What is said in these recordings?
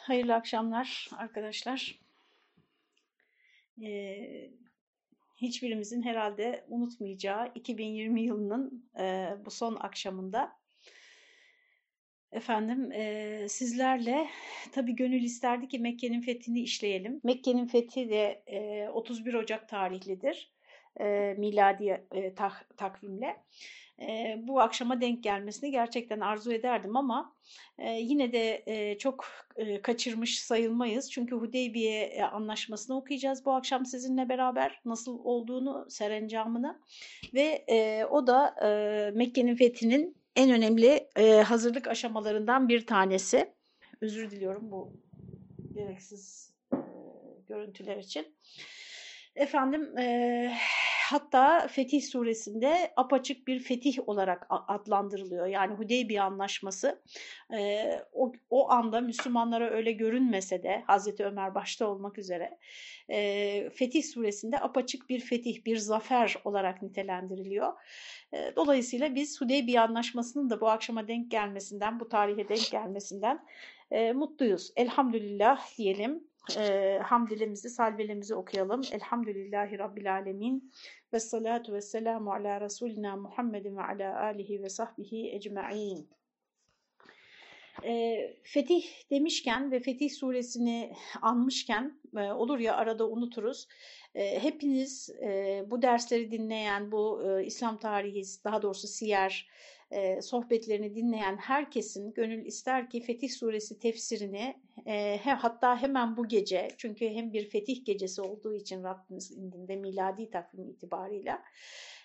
hayırlı akşamlar arkadaşlar. Ee, hiçbirimizin herhalde unutmayacağı 2020 yılının e, bu son akşamında efendim e, sizlerle tabii gönül isterdi ki Mekke'nin fethini işleyelim. Mekke'nin fethi de e, 31 Ocak tarihlidir e, miladi e, tak, takvimle e, bu akşama denk gelmesini gerçekten arzu ederdim ama e, yine de e, çok e, kaçırmış sayılmayız. Çünkü Hudeybiye anlaşmasını okuyacağız bu akşam sizinle beraber nasıl olduğunu, serencamını ve e, o da e, Mekke'nin fethinin en önemli e, hazırlık aşamalarından bir tanesi. Özür diliyorum bu gereksiz e, görüntüler için. Efendim e, hatta Fetih suresinde apaçık bir fetih olarak adlandırılıyor. Yani Hudeybiye anlaşması e, o, o anda Müslümanlara öyle görünmese de Hazreti Ömer başta olmak üzere e, Fetih suresinde apaçık bir fetih, bir zafer olarak nitelendiriliyor. E, dolayısıyla biz Hudeybiye anlaşmasının da bu akşama denk gelmesinden, bu tarihe denk gelmesinden e, mutluyuz. Elhamdülillah diyelim e, hamdilemizi, salvelemizi okuyalım. Elhamdülillahi Rabbil Alemin ve salatu ve selamu ala Resulina Muhammedin ve ala alihi ve sahbihi ecma'in. E, fetih demişken ve Fetih suresini anmışken e, olur ya arada unuturuz. E, hepiniz e, bu dersleri dinleyen, bu e, İslam tarihi, daha doğrusu siyer, e, sohbetlerini dinleyen herkesin gönül ister ki Fetih Suresi tefsirini e, he, hatta hemen bu gece çünkü hem bir fetih gecesi olduğu için Rabbimiz indinde miladi takvim itibarıyla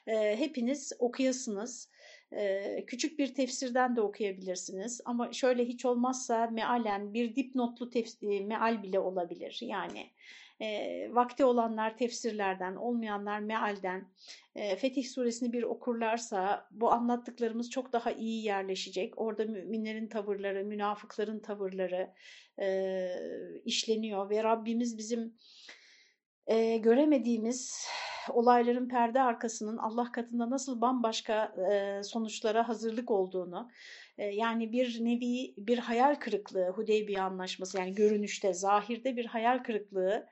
e, hepiniz okuyasınız. Ee, küçük bir tefsirden de okuyabilirsiniz ama şöyle hiç olmazsa mealen bir dipnotlu tefsir, meal bile olabilir yani e, vakti olanlar tefsirlerden, olmayanlar mealden, e, Fetih suresini bir okurlarsa bu anlattıklarımız çok daha iyi yerleşecek. Orada müminlerin tavırları, münafıkların tavırları e, işleniyor ve Rabbimiz bizim e, göremediğimiz olayların perde arkasının Allah katında nasıl bambaşka e, sonuçlara hazırlık olduğunu, e, yani bir nevi bir hayal kırıklığı Hudeybiye anlaşması yani görünüşte, zahirde bir hayal kırıklığı.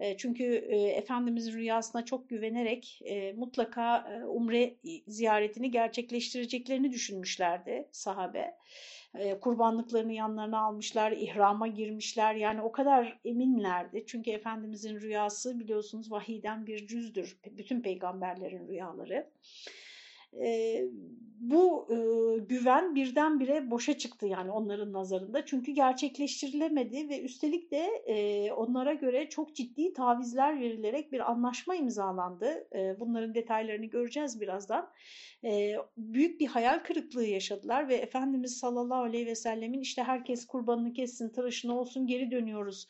E, çünkü e, Efendimiz rüyasına çok güvenerek e, mutlaka e, umre ziyaretini gerçekleştireceklerini düşünmüşlerdi sahabe kurbanlıklarını yanlarına almışlar, ihrama girmişler. Yani o kadar eminlerdi. Çünkü Efendimizin rüyası biliyorsunuz vahiden bir cüzdür. Bütün peygamberlerin rüyaları. E, bu e, güven birdenbire boşa çıktı yani onların nazarında. Çünkü gerçekleştirilemedi ve üstelik de e, onlara göre çok ciddi tavizler verilerek bir anlaşma imzalandı. E, bunların detaylarını göreceğiz birazdan. E, büyük bir hayal kırıklığı yaşadılar ve Efendimiz sallallahu aleyhi ve sellemin işte herkes kurbanını kessin, tıraşını olsun geri dönüyoruz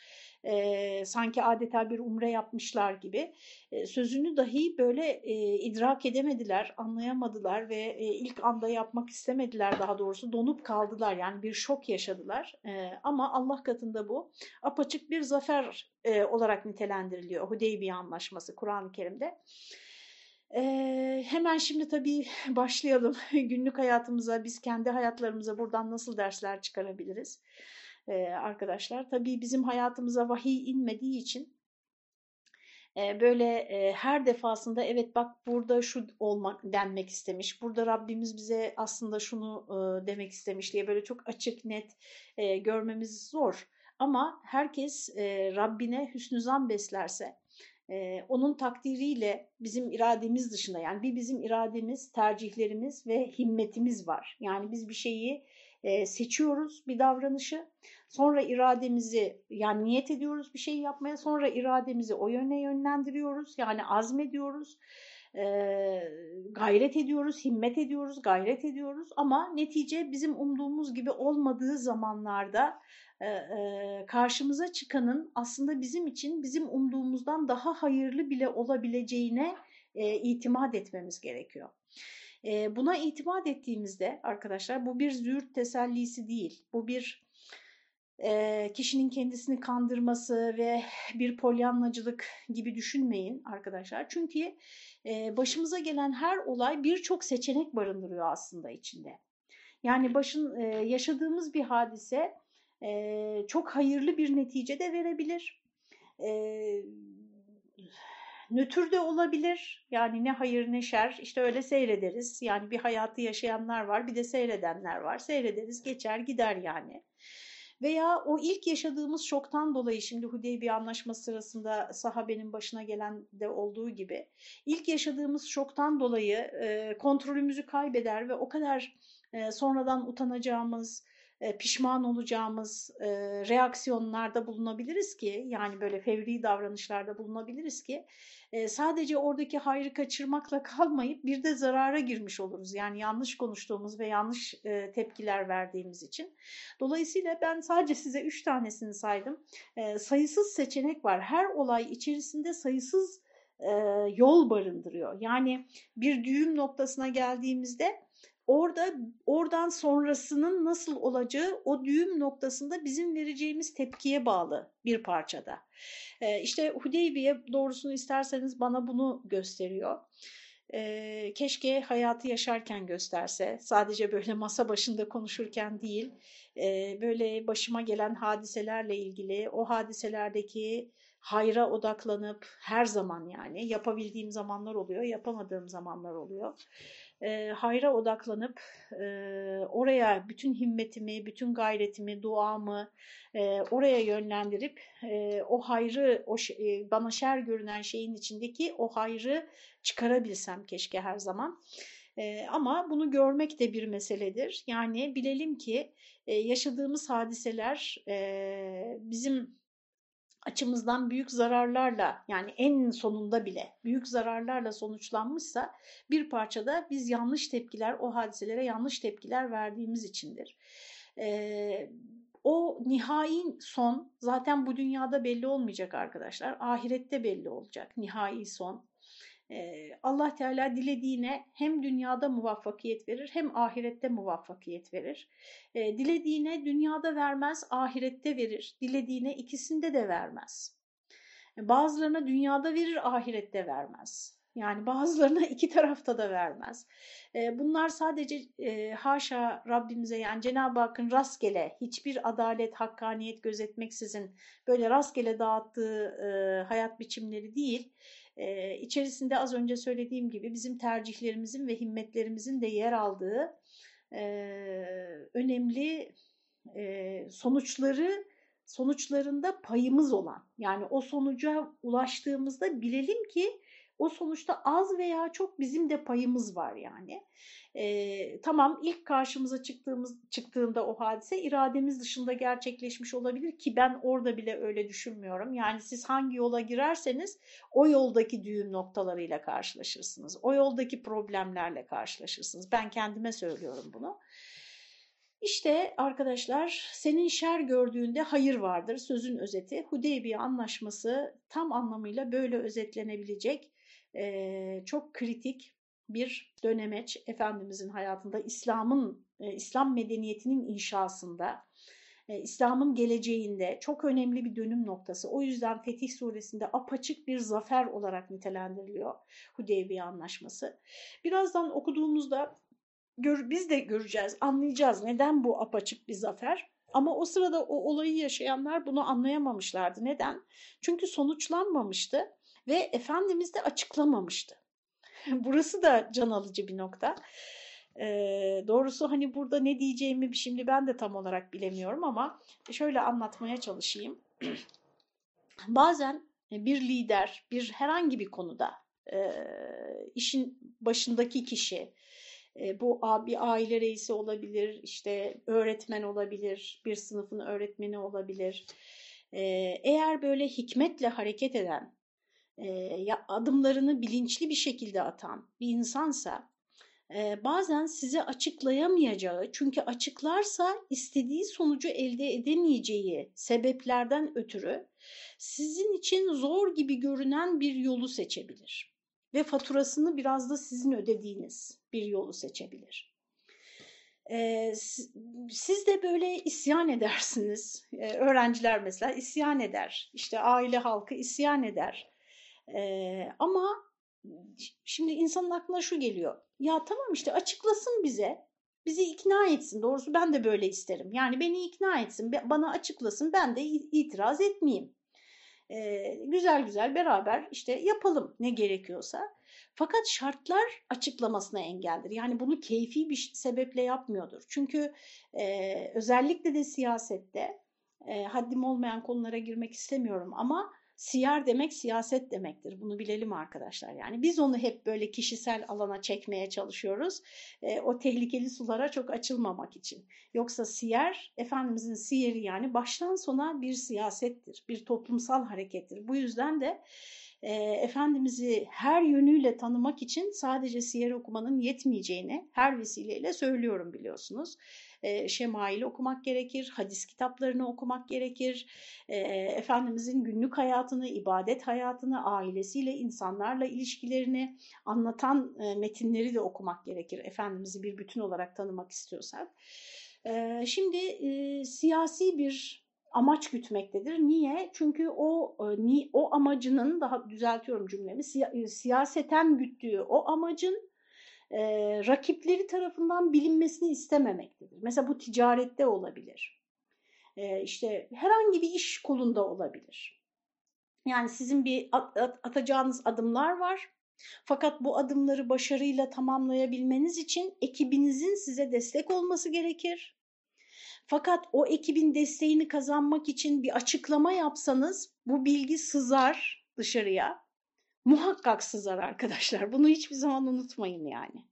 e, sanki adeta bir umre yapmışlar gibi e, sözünü dahi böyle e, idrak edemediler, anlayamadılar ve e, ilk anda yapmak istemediler daha doğrusu donup kaldılar yani bir şok yaşadılar e, ama Allah katında bu apaçık bir zafer e, olarak nitelendiriliyor Hudeybiye Anlaşması Kur'an-ı Kerim'de. Ee, hemen şimdi tabii başlayalım günlük hayatımıza, biz kendi hayatlarımıza buradan nasıl dersler çıkarabiliriz? Arkadaşlar. Tabii bizim hayatımıza vahiy inmediği için böyle her defasında evet bak burada şu olmak denmek istemiş, burada Rabbimiz bize aslında şunu demek istemiş diye böyle çok açık net görmemiz zor. Ama herkes Rabbine hüsnü zan beslerse, onun takdiriyle bizim irademiz dışında yani bir bizim irademiz, tercihlerimiz ve himmetimiz var. Yani biz bir şeyi e, seçiyoruz bir davranışı. Sonra irademizi yani niyet ediyoruz bir şey yapmaya. Sonra irademizi o yöne yönlendiriyoruz. Yani azmediyoruz. E, gayret ediyoruz, himmet ediyoruz, gayret ediyoruz. Ama netice bizim umduğumuz gibi olmadığı zamanlarda e, e, karşımıza çıkanın aslında bizim için bizim umduğumuzdan daha hayırlı bile olabileceğine itimat etmemiz gerekiyor. Buna itimat ettiğimizde arkadaşlar bu bir züğürt tesellisi değil. Bu bir e, kişinin kendisini kandırması ve bir polyanlacılık gibi düşünmeyin arkadaşlar. Çünkü e, başımıza gelen her olay birçok seçenek barındırıyor aslında içinde. Yani başın e, yaşadığımız bir hadise e, çok hayırlı bir netice de verebilir. E, nötr de olabilir. Yani ne hayır ne şer işte öyle seyrederiz. Yani bir hayatı yaşayanlar var bir de seyredenler var. Seyrederiz geçer gider yani. Veya o ilk yaşadığımız şoktan dolayı şimdi Hudeybiye anlaşması sırasında sahabenin başına gelen de olduğu gibi ilk yaşadığımız şoktan dolayı e, kontrolümüzü kaybeder ve o kadar e, sonradan utanacağımız, e, pişman olacağımız e, reaksiyonlarda bulunabiliriz ki yani böyle fevri davranışlarda bulunabiliriz ki e, sadece oradaki hayrı kaçırmakla kalmayıp bir de zarara girmiş oluruz. Yani yanlış konuştuğumuz ve yanlış tepkiler verdiğimiz için. Dolayısıyla ben sadece size üç tanesini saydım. Sayısız seçenek var. Her olay içerisinde sayısız yol barındırıyor. Yani bir düğüm noktasına geldiğimizde orada oradan sonrasının nasıl olacağı o düğüm noktasında bizim vereceğimiz tepkiye bağlı bir parçada. E, işte Hudeybiye doğrusunu isterseniz bana bunu gösteriyor. E, keşke hayatı yaşarken gösterse. Sadece böyle masa başında konuşurken değil, e, böyle başıma gelen hadiselerle ilgili o hadiselerdeki hayra odaklanıp her zaman yani yapabildiğim zamanlar oluyor, yapamadığım zamanlar oluyor e, hayra odaklanıp e, oraya bütün himmetimi, bütün gayretimi, duamı e, oraya yönlendirip e, o hayrı, o e, bana şer görünen şeyin içindeki o hayrı çıkarabilsem keşke her zaman. E, ama bunu görmek de bir meseledir. Yani bilelim ki e, yaşadığımız hadiseler e, bizim açımızdan büyük zararlarla yani en sonunda bile büyük zararlarla sonuçlanmışsa bir parçada biz yanlış tepkiler o hadiselere yanlış tepkiler verdiğimiz içindir. Ee, o nihai son zaten bu dünyada belli olmayacak arkadaşlar ahirette belli olacak nihai son. Allah Teala dilediğine hem dünyada muvaffakiyet verir hem ahirette muvaffakiyet verir. Dilediğine dünyada vermez, ahirette verir. Dilediğine ikisinde de vermez. Bazılarına dünyada verir, ahirette vermez. Yani bazılarına iki tarafta da vermez. Bunlar sadece haşa Rabbimize yani Cenab-ı Hakk'ın rastgele hiçbir adalet, hakkaniyet gözetmeksizin böyle rastgele dağıttığı hayat biçimleri değil e, içerisinde az önce söylediğim gibi bizim tercihlerimizin ve himmetlerimizin de yer aldığı e, önemli e, sonuçları sonuçlarında payımız olan yani o sonuca ulaştığımızda bilelim ki o sonuçta az veya çok bizim de payımız var yani. E, tamam ilk karşımıza çıktığımız çıktığında o hadise irademiz dışında gerçekleşmiş olabilir ki ben orada bile öyle düşünmüyorum. Yani siz hangi yola girerseniz o yoldaki düğüm noktalarıyla karşılaşırsınız. O yoldaki problemlerle karşılaşırsınız. Ben kendime söylüyorum bunu. İşte arkadaşlar senin şer gördüğünde hayır vardır sözün özeti. Hudeybiye anlaşması tam anlamıyla böyle özetlenebilecek e, çok kritik bir dönemeç Efendimizin hayatında İslam'ın e, İslam medeniyetinin inşasında e, İslam'ın geleceğinde çok önemli bir dönüm noktası. O yüzden Fetih suresinde apaçık bir zafer olarak nitelendiriliyor Hudeybiye Anlaşması. Birazdan okuduğumuzda gör, biz de göreceğiz, anlayacağız neden bu apaçık bir zafer. Ama o sırada o olayı yaşayanlar bunu anlayamamışlardı. Neden? Çünkü sonuçlanmamıştı ve Efendimiz de açıklamamıştı. Burası da can alıcı bir nokta. Ee, doğrusu hani burada ne diyeceğimi şimdi ben de tam olarak bilemiyorum ama şöyle anlatmaya çalışayım. Bazen bir lider, bir herhangi bir konuda e, işin başındaki kişi, e, bu bir aile reisi olabilir, işte öğretmen olabilir, bir sınıfın öğretmeni olabilir. E, eğer böyle hikmetle hareket eden e, adımlarını bilinçli bir şekilde atan bir insansa e, bazen size açıklayamayacağı çünkü açıklarsa istediği sonucu elde edemeyeceği sebeplerden ötürü sizin için zor gibi görünen bir yolu seçebilir ve faturasını biraz da sizin ödediğiniz bir yolu seçebilir. Ee, siz de böyle isyan edersiniz. Ee, öğrenciler mesela isyan eder. İşte aile halkı isyan eder. Ama şimdi insanın aklına şu geliyor. Ya tamam işte açıklasın bize. Bizi ikna etsin. Doğrusu ben de böyle isterim. Yani beni ikna etsin, bana açıklasın. Ben de itiraz etmeyeyim. Ee, güzel güzel beraber işte yapalım ne gerekiyorsa. Fakat şartlar açıklamasına engeldir. Yani bunu keyfi bir sebeple yapmıyordur. Çünkü e, özellikle de siyasette e, haddim olmayan konulara girmek istemiyorum ama Siyer demek siyaset demektir. Bunu bilelim arkadaşlar. Yani biz onu hep böyle kişisel alana çekmeye çalışıyoruz. E, o tehlikeli sulara çok açılmamak için. Yoksa siyer, Efendimizin siyeri yani baştan sona bir siyasettir. Bir toplumsal harekettir. Bu yüzden de e, Efendimiz'i her yönüyle tanımak için sadece siyer okumanın yetmeyeceğini her vesileyle söylüyorum biliyorsunuz e, şemail okumak gerekir, hadis kitaplarını okumak gerekir, e, Efendimizin günlük hayatını, ibadet hayatını, ailesiyle, insanlarla ilişkilerini anlatan e, metinleri de okumak gerekir. Efendimiz'i bir bütün olarak tanımak istiyorsak. E, şimdi siyasi bir amaç gütmektedir. Niye? Çünkü o o amacının daha düzeltiyorum cümlemi siyaseten güttüğü o amacın e, rakipleri tarafından bilinmesini istememektedir. Mesela bu ticarette olabilir. E, işte herhangi bir iş kolunda olabilir. Yani sizin bir at, at, atacağınız adımlar var. Fakat bu adımları başarıyla tamamlayabilmeniz için ekibinizin size destek olması gerekir. Fakat o ekibin desteğini kazanmak için bir açıklama yapsanız bu bilgi sızar dışarıya muhakkak sızar arkadaşlar. Bunu hiçbir zaman unutmayın yani.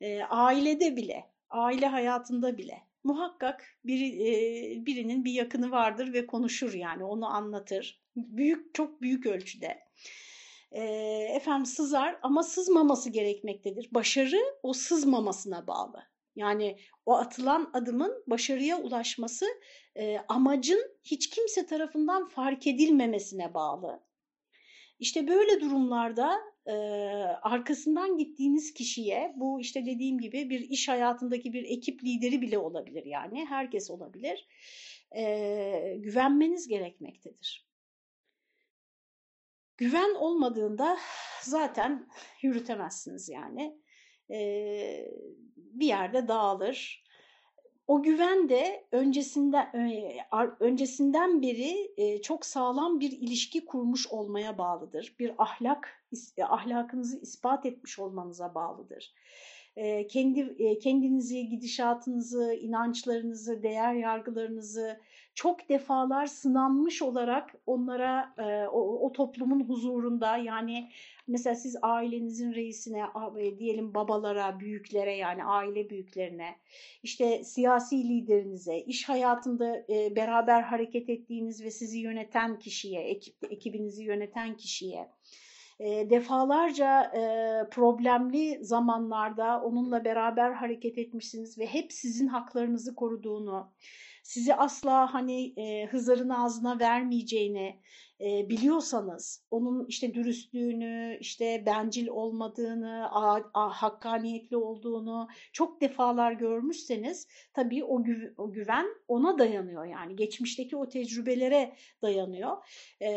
E, ailede bile, aile hayatında bile muhakkak biri, e, birinin bir yakını vardır ve konuşur yani onu anlatır. Büyük çok büyük ölçüde. E, efendim sızar ama sızmaması gerekmektedir. Başarı o sızmamasına bağlı. Yani o atılan adımın başarıya ulaşması e, amacın hiç kimse tarafından fark edilmemesine bağlı. İşte böyle durumlarda e, arkasından gittiğiniz kişiye bu işte dediğim gibi bir iş hayatındaki bir ekip lideri bile olabilir yani herkes olabilir e, güvenmeniz gerekmektedir. Güven olmadığında zaten yürütemezsiniz yani. E, bir yerde dağılır o güven de öncesinden öncesinden beri çok sağlam bir ilişki kurmuş olmaya bağlıdır. Bir ahlak ahlakınızı ispat etmiş olmanıza bağlıdır. Kendi kendinizi, gidişatınızı, inançlarınızı, değer yargılarınızı çok defalar sınanmış olarak onlara o, o toplumun huzurunda yani mesela siz ailenizin reisine e, diyelim babalara, büyüklere yani aile büyüklerine, işte siyasi liderinize, iş hayatında e, beraber hareket ettiğiniz ve sizi yöneten kişiye, ekip, ekibinizi yöneten kişiye, e, defalarca e, problemli zamanlarda onunla beraber hareket etmişsiniz ve hep sizin haklarınızı koruduğunu, sizi asla hani e, Hızar'ın ağzına vermeyeceğini, e, biliyorsanız onun işte dürüstlüğünü, işte bencil olmadığını, a, a, hakkaniyetli olduğunu çok defalar görmüşseniz tabii o, gü, o güven ona dayanıyor yani geçmişteki o tecrübelere dayanıyor. E,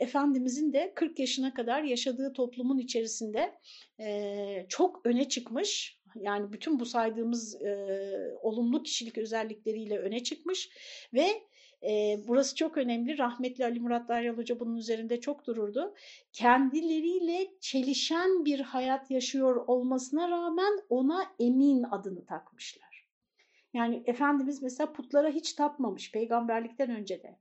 Efendimizin de 40 yaşına kadar yaşadığı toplumun içerisinde e, çok öne çıkmış yani bütün bu saydığımız e, olumlu kişilik özellikleriyle öne çıkmış ve e, burası çok önemli. Rahmetli Ali Murat Daryal Hoca bunun üzerinde çok dururdu. Kendileriyle çelişen bir hayat yaşıyor olmasına rağmen ona emin adını takmışlar. Yani Efendimiz mesela putlara hiç tapmamış peygamberlikten önce de.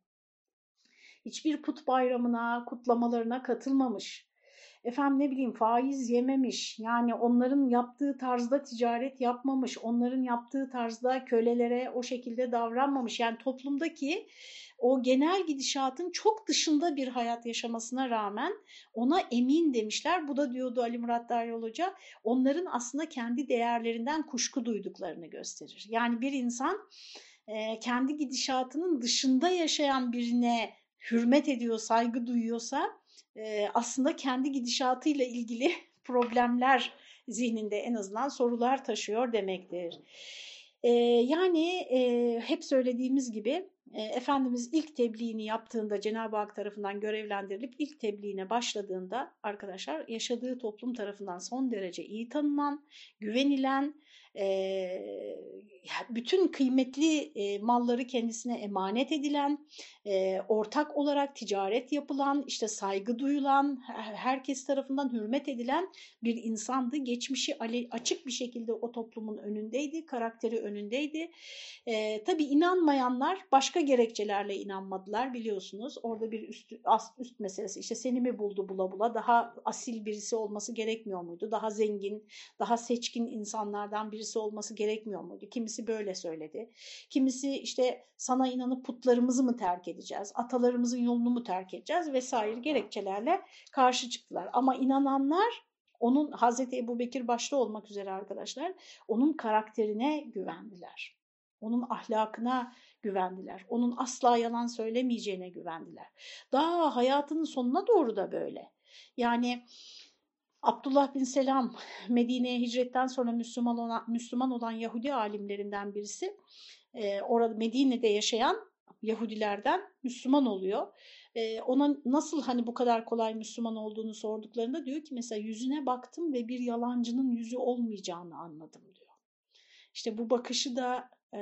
Hiçbir put bayramına, kutlamalarına katılmamış efendim ne bileyim faiz yememiş yani onların yaptığı tarzda ticaret yapmamış onların yaptığı tarzda kölelere o şekilde davranmamış yani toplumdaki o genel gidişatın çok dışında bir hayat yaşamasına rağmen ona emin demişler. Bu da diyordu Ali Murat Daryol Hoca onların aslında kendi değerlerinden kuşku duyduklarını gösterir. Yani bir insan e, kendi gidişatının dışında yaşayan birine hürmet ediyor, saygı duyuyorsa aslında kendi gidişatıyla ilgili problemler zihninde en azından sorular taşıyor demektir. Yani hep söylediğimiz gibi Efendimiz ilk tebliğini yaptığında Cenab-ı Hak tarafından görevlendirilip ilk tebliğine başladığında arkadaşlar yaşadığı toplum tarafından son derece iyi tanınan, güvenilen, bütün kıymetli malları kendisine emanet edilen, ortak olarak ticaret yapılan, işte saygı duyulan, herkes tarafından hürmet edilen bir insandı. Geçmişi açık bir şekilde o toplumun önündeydi, karakteri önündeydi. E, tabii inanmayanlar başka gerekçelerle inanmadılar biliyorsunuz. Orada bir üst, üst meselesi işte seni mi buldu bula bula daha asil birisi olması gerekmiyor muydu? Daha zengin, daha seçkin insanlardan birisi olması gerekmiyor muydu? Kimisi böyle söyledi. Kimisi işte sana inanıp putlarımızı mı terk edeceğiz? Atalarımızın yolunu mu terk edeceğiz? Vesaire gerekçelerle karşı çıktılar. Ama inananlar onun Hazreti Ebu Bekir başta olmak üzere arkadaşlar onun karakterine güvendiler. Onun ahlakına güvendiler. Onun asla yalan söylemeyeceğine güvendiler. Daha hayatının sonuna doğru da böyle. Yani Abdullah bin Selam Medine'ye hicretten sonra Müslüman olan, Müslüman olan Yahudi alimlerinden birisi. E, orada Medine'de yaşayan Yahudilerden Müslüman oluyor. E, ona nasıl hani bu kadar kolay Müslüman olduğunu sorduklarında diyor ki mesela yüzüne baktım ve bir yalancının yüzü olmayacağını anladım diyor. İşte bu bakışı da e,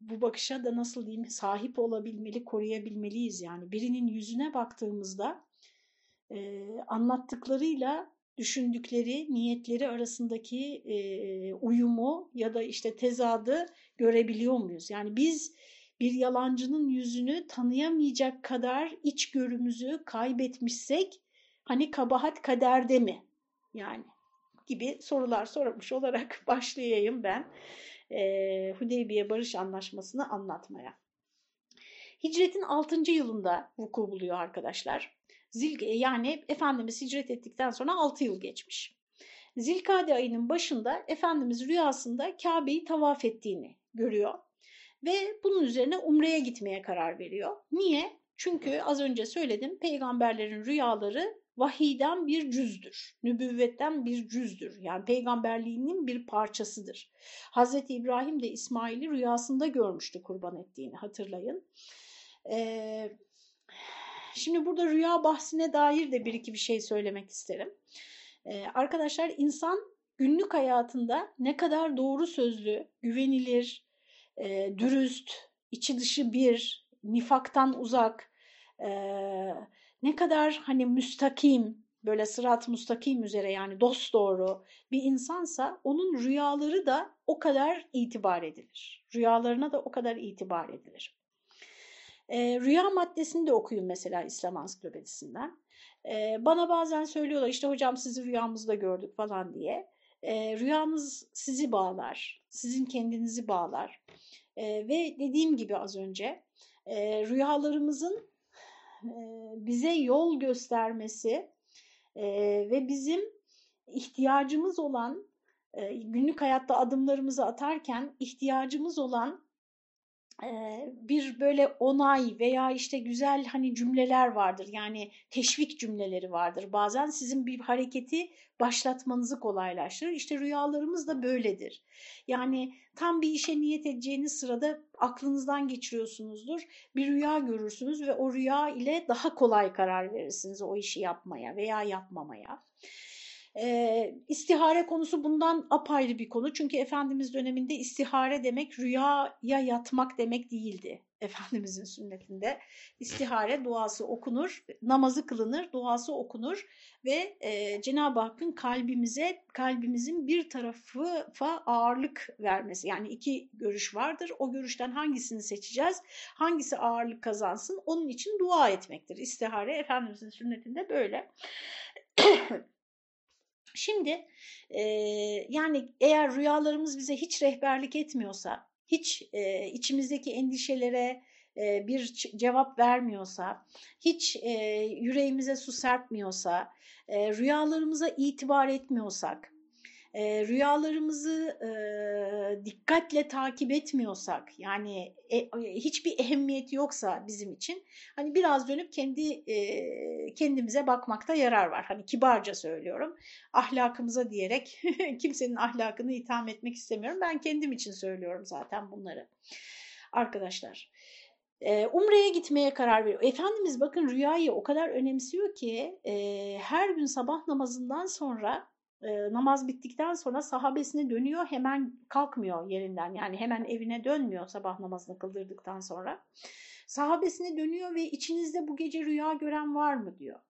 bu bakışa da nasıl diyeyim sahip olabilmeli, koruyabilmeliyiz yani. Birinin yüzüne baktığımızda e, anlattıklarıyla düşündükleri, niyetleri arasındaki e, uyumu ya da işte tezadı görebiliyor muyuz? Yani biz bir yalancının yüzünü tanıyamayacak kadar içgörümüzü kaybetmişsek hani kabahat kaderde mi? Yani gibi sorular sormuş olarak başlayayım ben e, Hudeybiye Barış Anlaşması'nı anlatmaya. Hicretin 6. yılında vuku buluyor arkadaşlar. Zil, yani Efendimiz hicret ettikten sonra 6 yıl geçmiş. Zilkade ayının başında Efendimiz rüyasında Kabe'yi tavaf ettiğini görüyor. Ve bunun üzerine Umre'ye gitmeye karar veriyor. Niye? Çünkü az önce söyledim peygamberlerin rüyaları vahiden bir cüzdür. Nübüvvetten bir cüzdür. Yani peygamberliğinin bir parçasıdır. Hazreti İbrahim de İsmail'i rüyasında görmüştü kurban ettiğini hatırlayın. Ee, şimdi burada rüya bahsine dair de bir iki bir şey söylemek isterim. Ee, arkadaşlar insan günlük hayatında ne kadar doğru sözlü, güvenilir, e, dürüst, içi dışı bir, nifaktan uzak, e, ne kadar hani müstakim, böyle sırat müstakim üzere yani dost doğru bir insansa onun rüyaları da o kadar itibar edilir. Rüyalarına da o kadar itibar edilir. E, rüya maddesini de okuyun mesela İslam Ansiklopedisinden. E, bana bazen söylüyorlar işte hocam sizi rüyamızda gördük falan diye. E, rüyanız sizi bağlar, sizin kendinizi bağlar. E, ve dediğim gibi az önce e, rüyalarımızın bize yol göstermesi ve bizim ihtiyacımız olan günlük hayatta adımlarımızı atarken ihtiyacımız olan bir böyle onay veya işte güzel hani cümleler vardır. Yani teşvik cümleleri vardır. Bazen sizin bir hareketi başlatmanızı kolaylaştırır. İşte rüyalarımız da böyledir. Yani tam bir işe niyet edeceğiniz sırada aklınızdan geçiriyorsunuzdur. Bir rüya görürsünüz ve o rüya ile daha kolay karar verirsiniz o işi yapmaya veya yapmamaya. E, istihare konusu bundan apayrı bir konu. Çünkü Efendimiz döneminde istihare demek rüyaya yatmak demek değildi. Efendimizin sünnetinde istihare duası okunur, namazı kılınır, duası okunur ve e, Cenab-ı Hakk'ın kalbimize, kalbimizin bir tarafı ağırlık vermesi. Yani iki görüş vardır. O görüşten hangisini seçeceğiz? Hangisi ağırlık kazansın? Onun için dua etmektir. İstihare Efendimizin sünnetinde böyle. Şimdi e, yani eğer rüyalarımız bize hiç rehberlik etmiyorsa, hiç e, içimizdeki endişelere e, bir cevap vermiyorsa, hiç e, yüreğimize su serpmiyorsa, e, rüyalarımıza itibar etmiyorsak, e, rüyalarımızı e, dikkatle takip etmiyorsak yani e, hiçbir ehemmiyeti yoksa bizim için hani biraz dönüp kendi e, kendimize bakmakta yarar var. Hani kibarca söylüyorum ahlakımıza diyerek kimsenin ahlakını itham etmek istemiyorum. Ben kendim için söylüyorum zaten bunları arkadaşlar. Umre'ye gitmeye karar veriyor. Efendimiz bakın rüyayı o kadar önemsiyor ki e, her gün sabah namazından sonra e, namaz bittikten sonra sahabesine dönüyor hemen kalkmıyor yerinden yani hemen evine dönmüyor sabah namazını kıldırdıktan sonra. Sahabesine dönüyor ve içinizde bu gece rüya gören var mı diyor.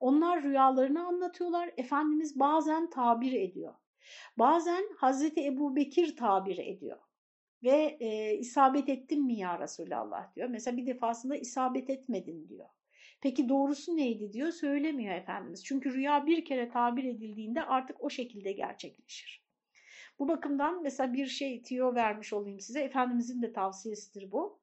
Onlar rüyalarını anlatıyorlar. Efendimiz bazen tabir ediyor. Bazen Hazreti Ebu Bekir tabir ediyor. Ve e, isabet ettin mi ya Resulallah diyor. Mesela bir defasında isabet etmedin diyor. Peki doğrusu neydi diyor söylemiyor Efendimiz. Çünkü rüya bir kere tabir edildiğinde artık o şekilde gerçekleşir. Bu bakımdan mesela bir şey tiyo vermiş olayım size. Efendimizin de tavsiyesidir bu.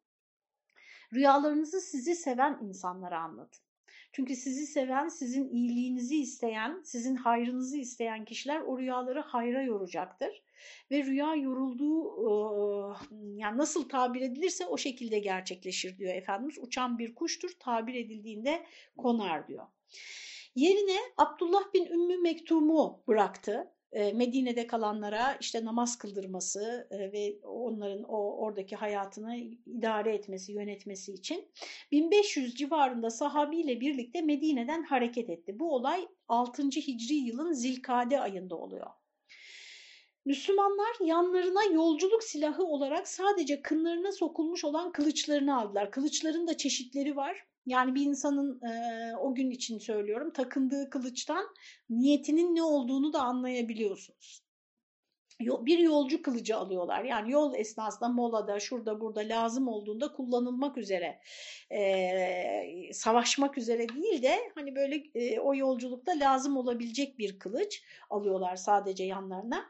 Rüyalarınızı sizi seven insanlara anlatın. Çünkü sizi seven, sizin iyiliğinizi isteyen, sizin hayrınızı isteyen kişiler o rüyaları hayra yoracaktır. Ve rüya yorulduğu, yani nasıl tabir edilirse o şekilde gerçekleşir diyor Efendimiz. Uçan bir kuştur, tabir edildiğinde konar diyor. Yerine Abdullah bin Ümmü Mektum'u bıraktı. Medine'de kalanlara işte namaz kıldırması ve onların o oradaki hayatını idare etmesi, yönetmesi için 1500 civarında sahabiyle birlikte Medine'den hareket etti. Bu olay 6. Hicri yılın Zilkade ayında oluyor. Müslümanlar yanlarına yolculuk silahı olarak sadece kınlarına sokulmuş olan kılıçlarını aldılar. Kılıçların da çeşitleri var. Yani bir insanın e, o gün için söylüyorum takındığı kılıçtan niyetinin ne olduğunu da anlayabiliyorsunuz. Bir yolcu kılıcı alıyorlar. Yani yol esnasında molada, şurada, burada lazım olduğunda kullanılmak üzere, e, savaşmak üzere değil de hani böyle e, o yolculukta lazım olabilecek bir kılıç alıyorlar sadece yanlarına.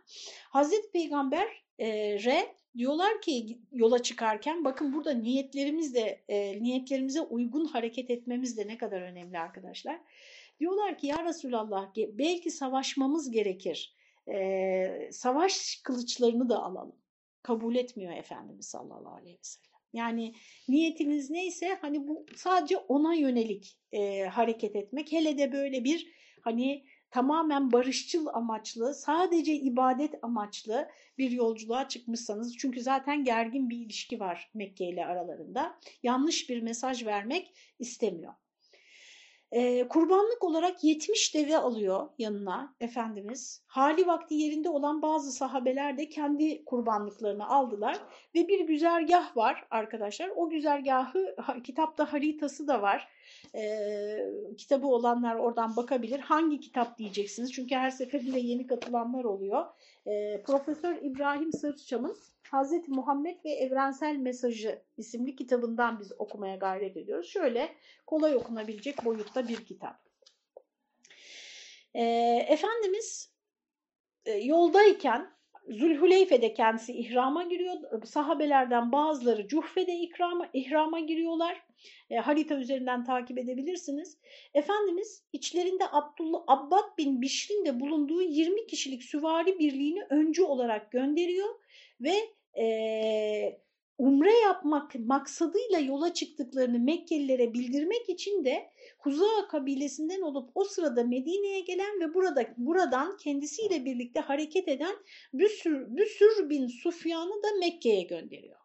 Hazreti Peygamber e, re diyorlar ki yola çıkarken bakın burada niyetlerimiz de e, niyetlerimize uygun hareket etmemiz de ne kadar önemli arkadaşlar. Diyorlar ki ya Resulallah belki savaşmamız gerekir. E, savaş kılıçlarını da alalım. Kabul etmiyor Efendimiz sallallahu aleyhi ve sellem. Yani niyetiniz neyse hani bu sadece ona yönelik e, hareket etmek. Hele de böyle bir hani tamamen barışçıl amaçlı, sadece ibadet amaçlı bir yolculuğa çıkmışsanız çünkü zaten gergin bir ilişki var Mekke ile aralarında. Yanlış bir mesaj vermek istemiyor. Ee, kurbanlık olarak 70 deve alıyor yanına Efendimiz. Hali vakti yerinde olan bazı sahabeler de kendi kurbanlıklarını aldılar. Ve bir güzergah var arkadaşlar. O güzergahı kitapta haritası da var. Ee, kitabı olanlar oradan bakabilir. Hangi kitap diyeceksiniz? Çünkü her seferinde yeni katılanlar oluyor. Ee, Profesör İbrahim Sırçam'ın Hazreti Muhammed ve Evrensel Mesajı isimli kitabından biz okumaya gayret ediyoruz. Şöyle kolay okunabilecek boyutta bir kitap. E, Efendimiz e, yoldayken Zülhüleyfe'de kendisi ihrama giriyor. Sahabelerden bazıları Cuhfe'de ihrama, ihrama giriyorlar. E, harita üzerinden takip edebilirsiniz. Efendimiz içlerinde Abdullah Abbad bin Bişr'in de bulunduğu 20 kişilik süvari birliğini öncü olarak gönderiyor ve e, umre yapmak maksadıyla yola çıktıklarını Mekkelilere bildirmek için de Huza kabilesinden olup o sırada Medine'ye gelen ve burada buradan kendisiyle birlikte hareket eden Büsür, Büsür bin Sufyan'ı da Mekke'ye gönderiyor.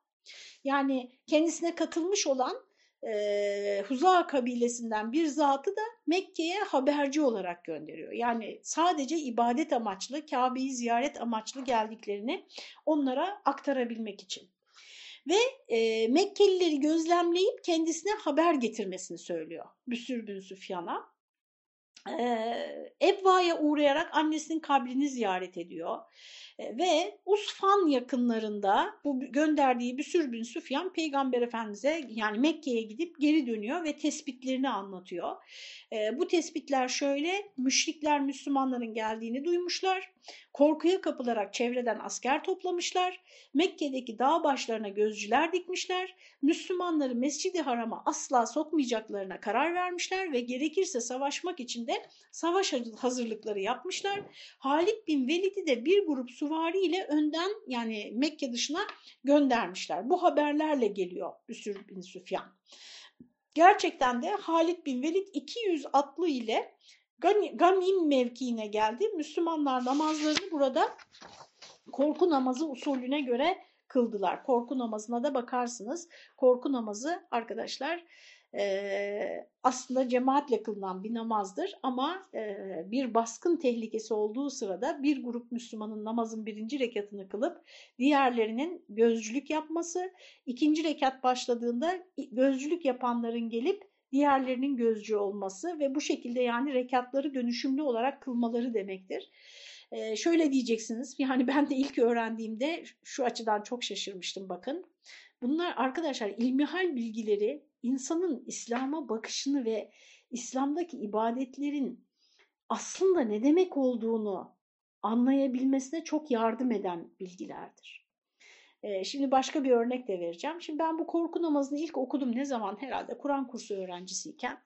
Yani kendisine katılmış olan e, Huza kabilesinden bir zatı da Mekke'ye haberci olarak gönderiyor. Yani sadece ibadet amaçlı, Kabe'yi ziyaret amaçlı geldiklerini onlara aktarabilmek için. Ve e, Mekkelileri gözlemleyip kendisine haber getirmesini söylüyor Büsür bin Süfyan'a. Ebva'ya uğrayarak annesinin kabrini ziyaret ediyor. Ve Usfan yakınlarında bu gönderdiği Büsür bin Süfyan Peygamber Efendimiz'e yani Mekke'ye gidip geri dönüyor ve tespitlerini anlatıyor. Bu tespitler şöyle, müşrikler Müslümanların geldiğini duymuşlar, korkuya kapılarak çevreden asker toplamışlar, Mekke'deki dağ başlarına gözcüler dikmişler, Müslümanları Mescid-i Haram'a asla sokmayacaklarına karar vermişler ve gerekirse savaşmak için de savaş hazırlıkları yapmışlar. Halid bin Velid'i de bir grup süvari ile önden yani Mekke dışına göndermişler. Bu haberlerle geliyor Üsür bin Süfyan. Gerçekten de Halid bin Velid 200 atlı ile Gamim mevkiine geldi. Müslümanlar namazlarını burada korku namazı usulüne göre kıldılar. Korku namazına da bakarsınız. Korku namazı arkadaşlar e, aslında cemaatle kılınan bir namazdır ama e, bir baskın tehlikesi olduğu sırada bir grup Müslümanın namazın birinci rekatını kılıp diğerlerinin gözcülük yapması, ikinci rekat başladığında gözcülük yapanların gelip diğerlerinin gözcü olması ve bu şekilde yani rekatları dönüşümlü olarak kılmaları demektir. Ee, şöyle diyeceksiniz, yani ben de ilk öğrendiğimde şu açıdan çok şaşırmıştım bakın. Bunlar arkadaşlar ilmihal bilgileri insanın İslam'a bakışını ve İslam'daki ibadetlerin aslında ne demek olduğunu anlayabilmesine çok yardım eden bilgilerdir. Ee, şimdi başka bir örnek de vereceğim. Şimdi ben bu korku namazını ilk okudum ne zaman herhalde Kur'an kursu öğrencisiyken.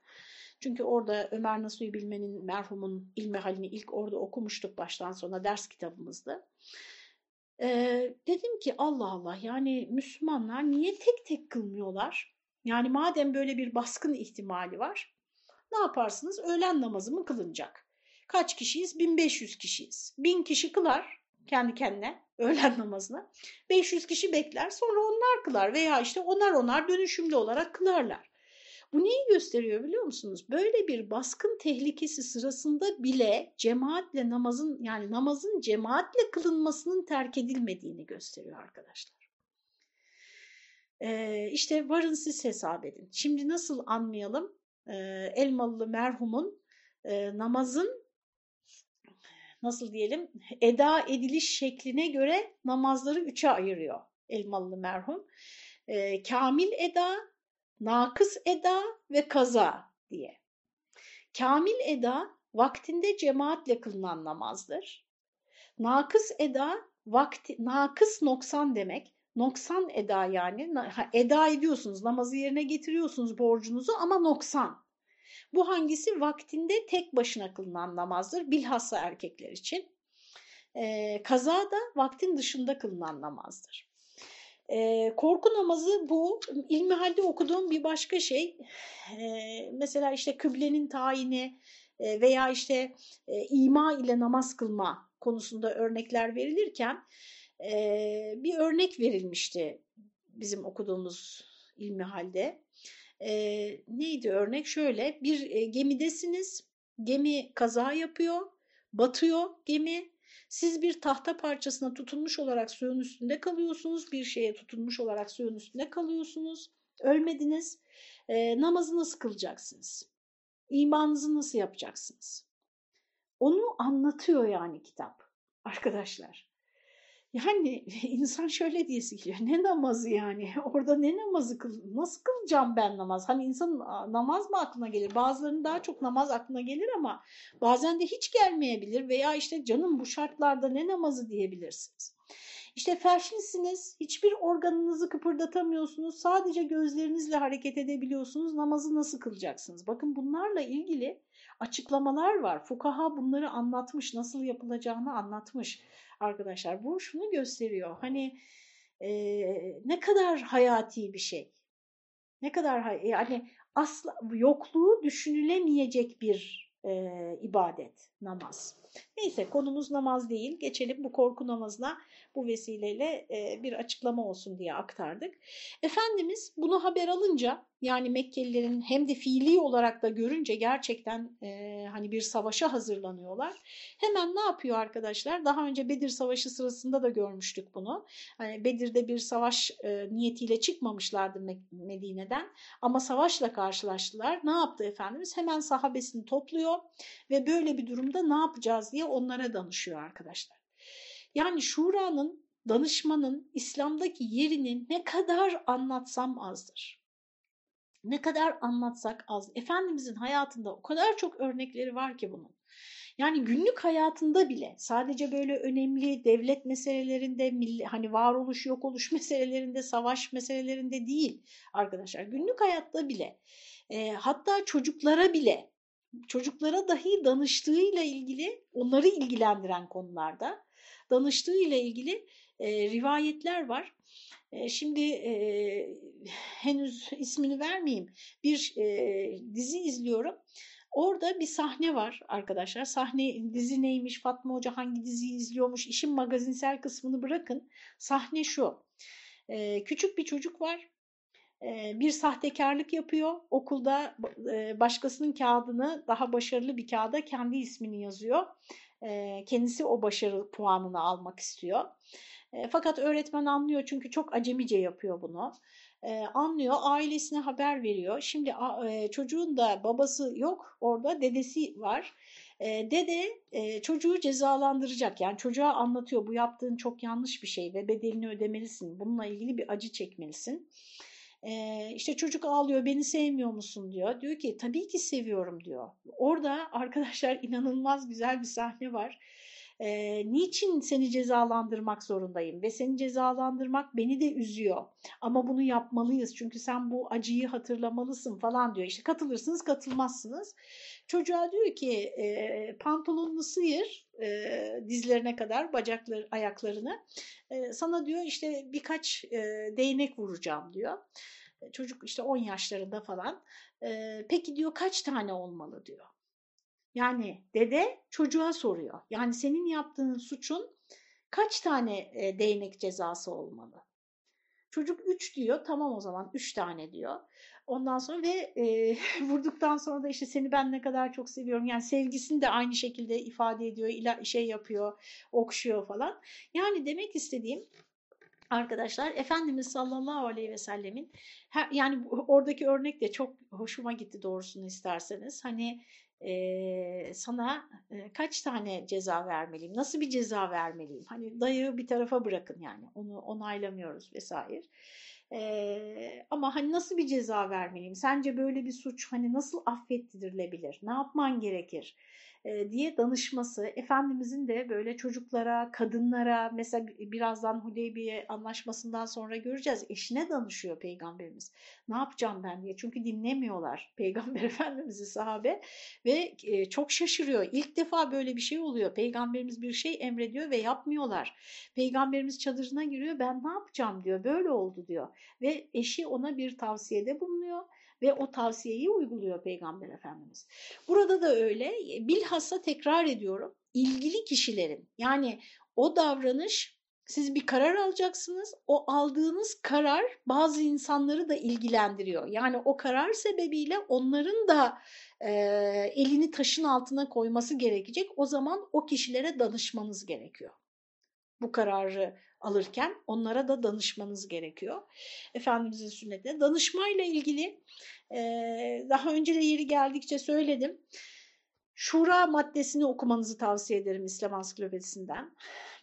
Çünkü orada Ömer Nasuhi Bilmen'in merhumun ilmihalini ilk orada okumuştuk baştan sona ders kitabımızda. Ee, dedim ki Allah Allah yani Müslümanlar niye tek tek kılmıyorlar? Yani madem böyle bir baskın ihtimali var ne yaparsınız? Öğlen namazı mı kılınacak? Kaç kişiyiz? 1500 kişiyiz. 1000 kişi kılar kendi kendine öğlen namazını. 500 kişi bekler sonra onlar kılar veya işte onar onar dönüşümlü olarak kılarlar. Bu neyi gösteriyor biliyor musunuz? Böyle bir baskın tehlikesi sırasında bile cemaatle namazın yani namazın cemaatle kılınmasının terk edilmediğini gösteriyor arkadaşlar. Ee, işte varın siz hesap edin. Şimdi nasıl anlayalım? Ee, Elmalılı merhumun e, namazın nasıl diyelim eda ediliş şekline göre namazları üçe ayırıyor Elmalılı merhum. Ee, kamil eda, nakıs eda ve kaza diye. Kamil eda vaktinde cemaatle kılınan namazdır. Nakıs eda vakti, nakıs noksan demek. Noksan eda yani eda ediyorsunuz namazı yerine getiriyorsunuz borcunuzu ama noksan. Bu hangisi vaktinde tek başına kılınan namazdır bilhassa erkekler için. Ee, kaza da vaktin dışında kılınan namazdır. E, korku namazı bu. İlmihalde okuduğum bir başka şey. E, mesela işte kıblenin tayini e, veya işte e, ima ile namaz kılma konusunda örnekler verilirken e, bir örnek verilmişti bizim okuduğumuz ilmihalde. E, neydi örnek? Şöyle bir e, gemidesiniz, gemi kaza yapıyor, batıyor gemi siz bir tahta parçasına tutunmuş olarak suyun üstünde kalıyorsunuz. Bir şeye tutunmuş olarak suyun üstünde kalıyorsunuz. Ölmediniz. E, namazı nasıl kılacaksınız? İmanınızı nasıl yapacaksınız? Onu anlatıyor yani kitap arkadaşlar. Yani insan şöyle diyesi geliyor. Ne namazı yani? Orada ne namazı kıl? Nasıl kılacağım ben namaz? Hani insan namaz mı aklına gelir? Bazılarının daha çok namaz aklına gelir ama bazen de hiç gelmeyebilir veya işte canım bu şartlarda ne namazı diyebilirsiniz. İşte felçlisiniz, hiçbir organınızı kıpırdatamıyorsunuz, sadece gözlerinizle hareket edebiliyorsunuz, namazı nasıl kılacaksınız? Bakın bunlarla ilgili açıklamalar var. Fukaha bunları anlatmış, nasıl yapılacağını anlatmış arkadaşlar. Bu şunu gösteriyor. Hani e, ne kadar hayati bir şey. Ne kadar yani asla yokluğu düşünülemeyecek bir e, ibadet namaz. Neyse konumuz namaz değil. Geçelim bu korku namazına bu vesileyle e, bir açıklama olsun diye aktardık. Efendimiz bunu haber alınca yani Mekkelilerin hem de fiili olarak da görünce gerçekten e, hani bir savaşa hazırlanıyorlar. Hemen ne yapıyor arkadaşlar? Daha önce Bedir Savaşı sırasında da görmüştük bunu. Hani Bedir'de bir savaş e, niyetiyle çıkmamışlardı Medine'den ama savaşla karşılaştılar. Ne yaptı Efendimiz? Hemen sahabesini topluyor ve böyle bir durumda ne yapacağız diye onlara danışıyor arkadaşlar. Yani şuranın, danışmanın İslam'daki yerini ne kadar anlatsam azdır. Ne kadar anlatsak az. Efendimizin hayatında o kadar çok örnekleri var ki bunun. Yani günlük hayatında bile sadece böyle önemli devlet meselelerinde, hani varoluş yok oluş meselelerinde, savaş meselelerinde değil arkadaşlar. Günlük hayatta bile e, hatta çocuklara bile çocuklara dahi danıştığıyla ilgili onları ilgilendiren konularda danıştığı ile ilgili e, rivayetler var. E, şimdi e, henüz ismini vermeyeyim bir e, dizi izliyorum. Orada bir sahne var arkadaşlar. Sahne dizi neymiş, Fatma Hoca hangi diziyi izliyormuş, işin magazinsel kısmını bırakın. Sahne şu. Ee, küçük bir çocuk var. Bir sahtekarlık yapıyor. Okulda başkasının kağıdını daha başarılı bir kağıda kendi ismini yazıyor. Kendisi o başarı puanını almak istiyor. Fakat öğretmen anlıyor çünkü çok acemice yapıyor bunu anlıyor, ailesine haber veriyor. Şimdi çocuğun da babası yok, orada dedesi var. Dede çocuğu cezalandıracak. Yani çocuğa anlatıyor bu yaptığın çok yanlış bir şey ve bedelini ödemelisin. Bununla ilgili bir acı çekmelisin. Ee, işte çocuk ağlıyor beni sevmiyor musun diyor. Diyor ki tabii ki seviyorum diyor. Orada arkadaşlar inanılmaz güzel bir sahne var e, niçin seni cezalandırmak zorundayım ve seni cezalandırmak beni de üzüyor ama bunu yapmalıyız çünkü sen bu acıyı hatırlamalısın falan diyor. İşte katılırsınız katılmazsınız. Çocuğa diyor ki e, pantolonunu sıyır e, dizlerine kadar bacakları ayaklarını e, sana diyor işte birkaç e, değnek vuracağım diyor. Çocuk işte 10 yaşlarında falan. E, peki diyor kaç tane olmalı diyor. Yani dede çocuğa soruyor. Yani senin yaptığın suçun kaç tane e, değnek cezası olmalı? Çocuk 3 diyor. Tamam o zaman 3 tane diyor. Ondan sonra ve e, vurduktan sonra da işte seni ben ne kadar çok seviyorum. Yani sevgisini de aynı şekilde ifade ediyor, ila, şey yapıyor, okşuyor falan. Yani demek istediğim arkadaşlar Efendimiz sallallahu aleyhi ve sellemin yani oradaki örnek de çok hoşuma gitti doğrusunu isterseniz. Hani e, sana e, kaç tane ceza vermeliyim, nasıl bir ceza vermeliyim? Hani dayağı bir tarafa bırakın yani onu onaylamıyoruz vesaire. E, ama hani nasıl bir ceza vermeliyim? Sence böyle bir suç hani nasıl affettirilebilir? Ne yapman gerekir? E, diye danışması, Efendimizin de böyle çocuklara, kadınlara mesela birazdan Hudeybiye anlaşmasından sonra göreceğiz. Eşine danışıyor Peygamberimiz. Ne yapacağım ben diye. Çünkü dinlemiyorlar Peygamber Efendimiz'i sahabe ve e, çok şaşırıyor. İlk defa böyle bir şey oluyor. Peygamberimiz bir şey emrediyor ve yapmıyorlar. Peygamberimiz çadırına giriyor ben ne yapacağım diyor. Böyle oldu diyor. Ve eşi ona bir tavsiyede bulunuyor ve o tavsiyeyi uyguluyor Peygamber Efendimiz. Burada da öyle bilhassa tekrar ediyorum ilgili kişilerin yani o davranış siz bir karar alacaksınız. O aldığınız karar bazı insanları da ilgilendiriyor. Yani o karar sebebiyle onların da e, elini taşın altına koyması gerekecek. O zaman o kişilere danışmanız gerekiyor. Bu kararı alırken onlara da danışmanız gerekiyor. Efendimizin sünnetine. Danışmayla ilgili daha önce de yeri geldikçe söyledim. Şura maddesini okumanızı tavsiye ederim İslam Ansiklopedisinden.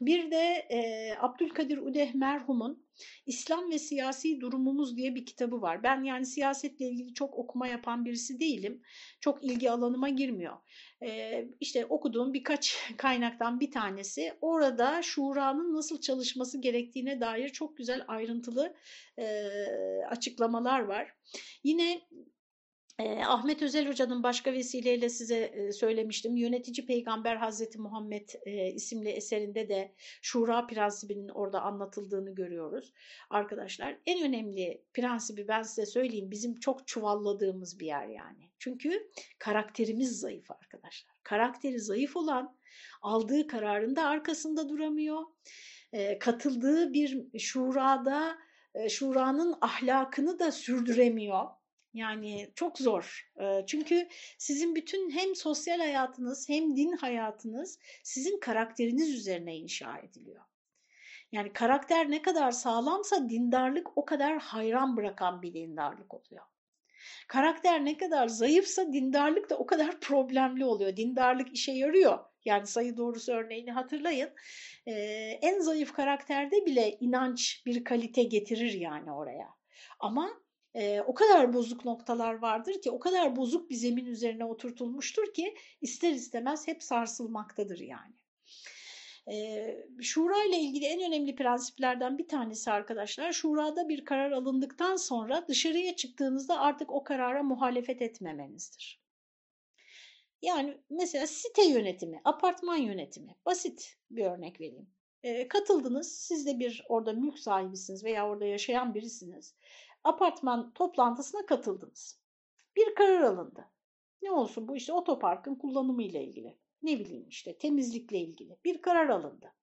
Bir de e, Abdülkadir Udeh merhumun İslam ve Siyasi Durumumuz diye bir kitabı var. Ben yani siyasetle ilgili çok okuma yapan birisi değilim. Çok ilgi alanıma girmiyor. E, işte okuduğum birkaç kaynaktan bir tanesi. Orada şuranın nasıl çalışması gerektiğine dair çok güzel ayrıntılı e, açıklamalar var. Yine Ahmet Özel Hoca'nın başka vesileyle size söylemiştim. Yönetici Peygamber Hazreti Muhammed isimli eserinde de şura prensibinin orada anlatıldığını görüyoruz. Arkadaşlar en önemli prensibi ben size söyleyeyim bizim çok çuvalladığımız bir yer yani. Çünkü karakterimiz zayıf arkadaşlar. Karakteri zayıf olan aldığı kararın da arkasında duramıyor. Katıldığı bir şurada şuranın ahlakını da sürdüremiyor yani çok zor. Çünkü sizin bütün hem sosyal hayatınız hem din hayatınız sizin karakteriniz üzerine inşa ediliyor. Yani karakter ne kadar sağlamsa dindarlık o kadar hayran bırakan bir dindarlık oluyor. Karakter ne kadar zayıfsa dindarlık da o kadar problemli oluyor. Dindarlık işe yarıyor. Yani sayı doğrusu örneğini hatırlayın. Ee, en zayıf karakterde bile inanç bir kalite getirir yani oraya. Ama e, o kadar bozuk noktalar vardır ki o kadar bozuk bir zemin üzerine oturtulmuştur ki ister istemez hep sarsılmaktadır yani. E, şura ile ilgili en önemli prensiplerden bir tanesi arkadaşlar şurada bir karar alındıktan sonra dışarıya çıktığınızda artık o karara muhalefet etmemenizdir. Yani mesela site yönetimi, apartman yönetimi basit bir örnek vereyim. E, katıldınız siz de bir orada mülk sahibisiniz veya orada yaşayan birisiniz apartman toplantısına katıldınız. Bir karar alındı. Ne olsun bu işte otoparkın kullanımı ile ilgili. Ne bileyim işte temizlikle ilgili bir karar alındı.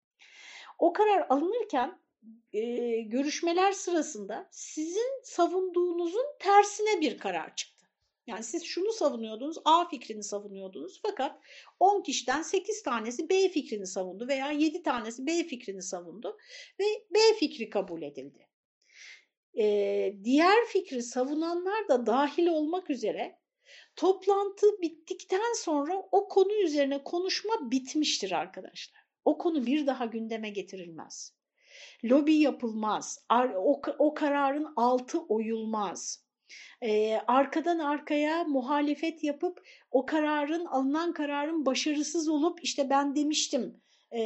O karar alınırken e, görüşmeler sırasında sizin savunduğunuzun tersine bir karar çıktı. Yani siz şunu savunuyordunuz, A fikrini savunuyordunuz fakat 10 kişiden 8 tanesi B fikrini savundu veya 7 tanesi B fikrini savundu ve B fikri kabul edildi. Ee, diğer fikri savunanlar da dahil olmak üzere toplantı bittikten sonra o konu üzerine konuşma bitmiştir arkadaşlar. O konu bir daha gündeme getirilmez. Lobi yapılmaz. O, o kararın altı oyulmaz e, arkadan arkaya muhalefet yapıp o kararın alınan kararın başarısız olup işte ben demiştim e,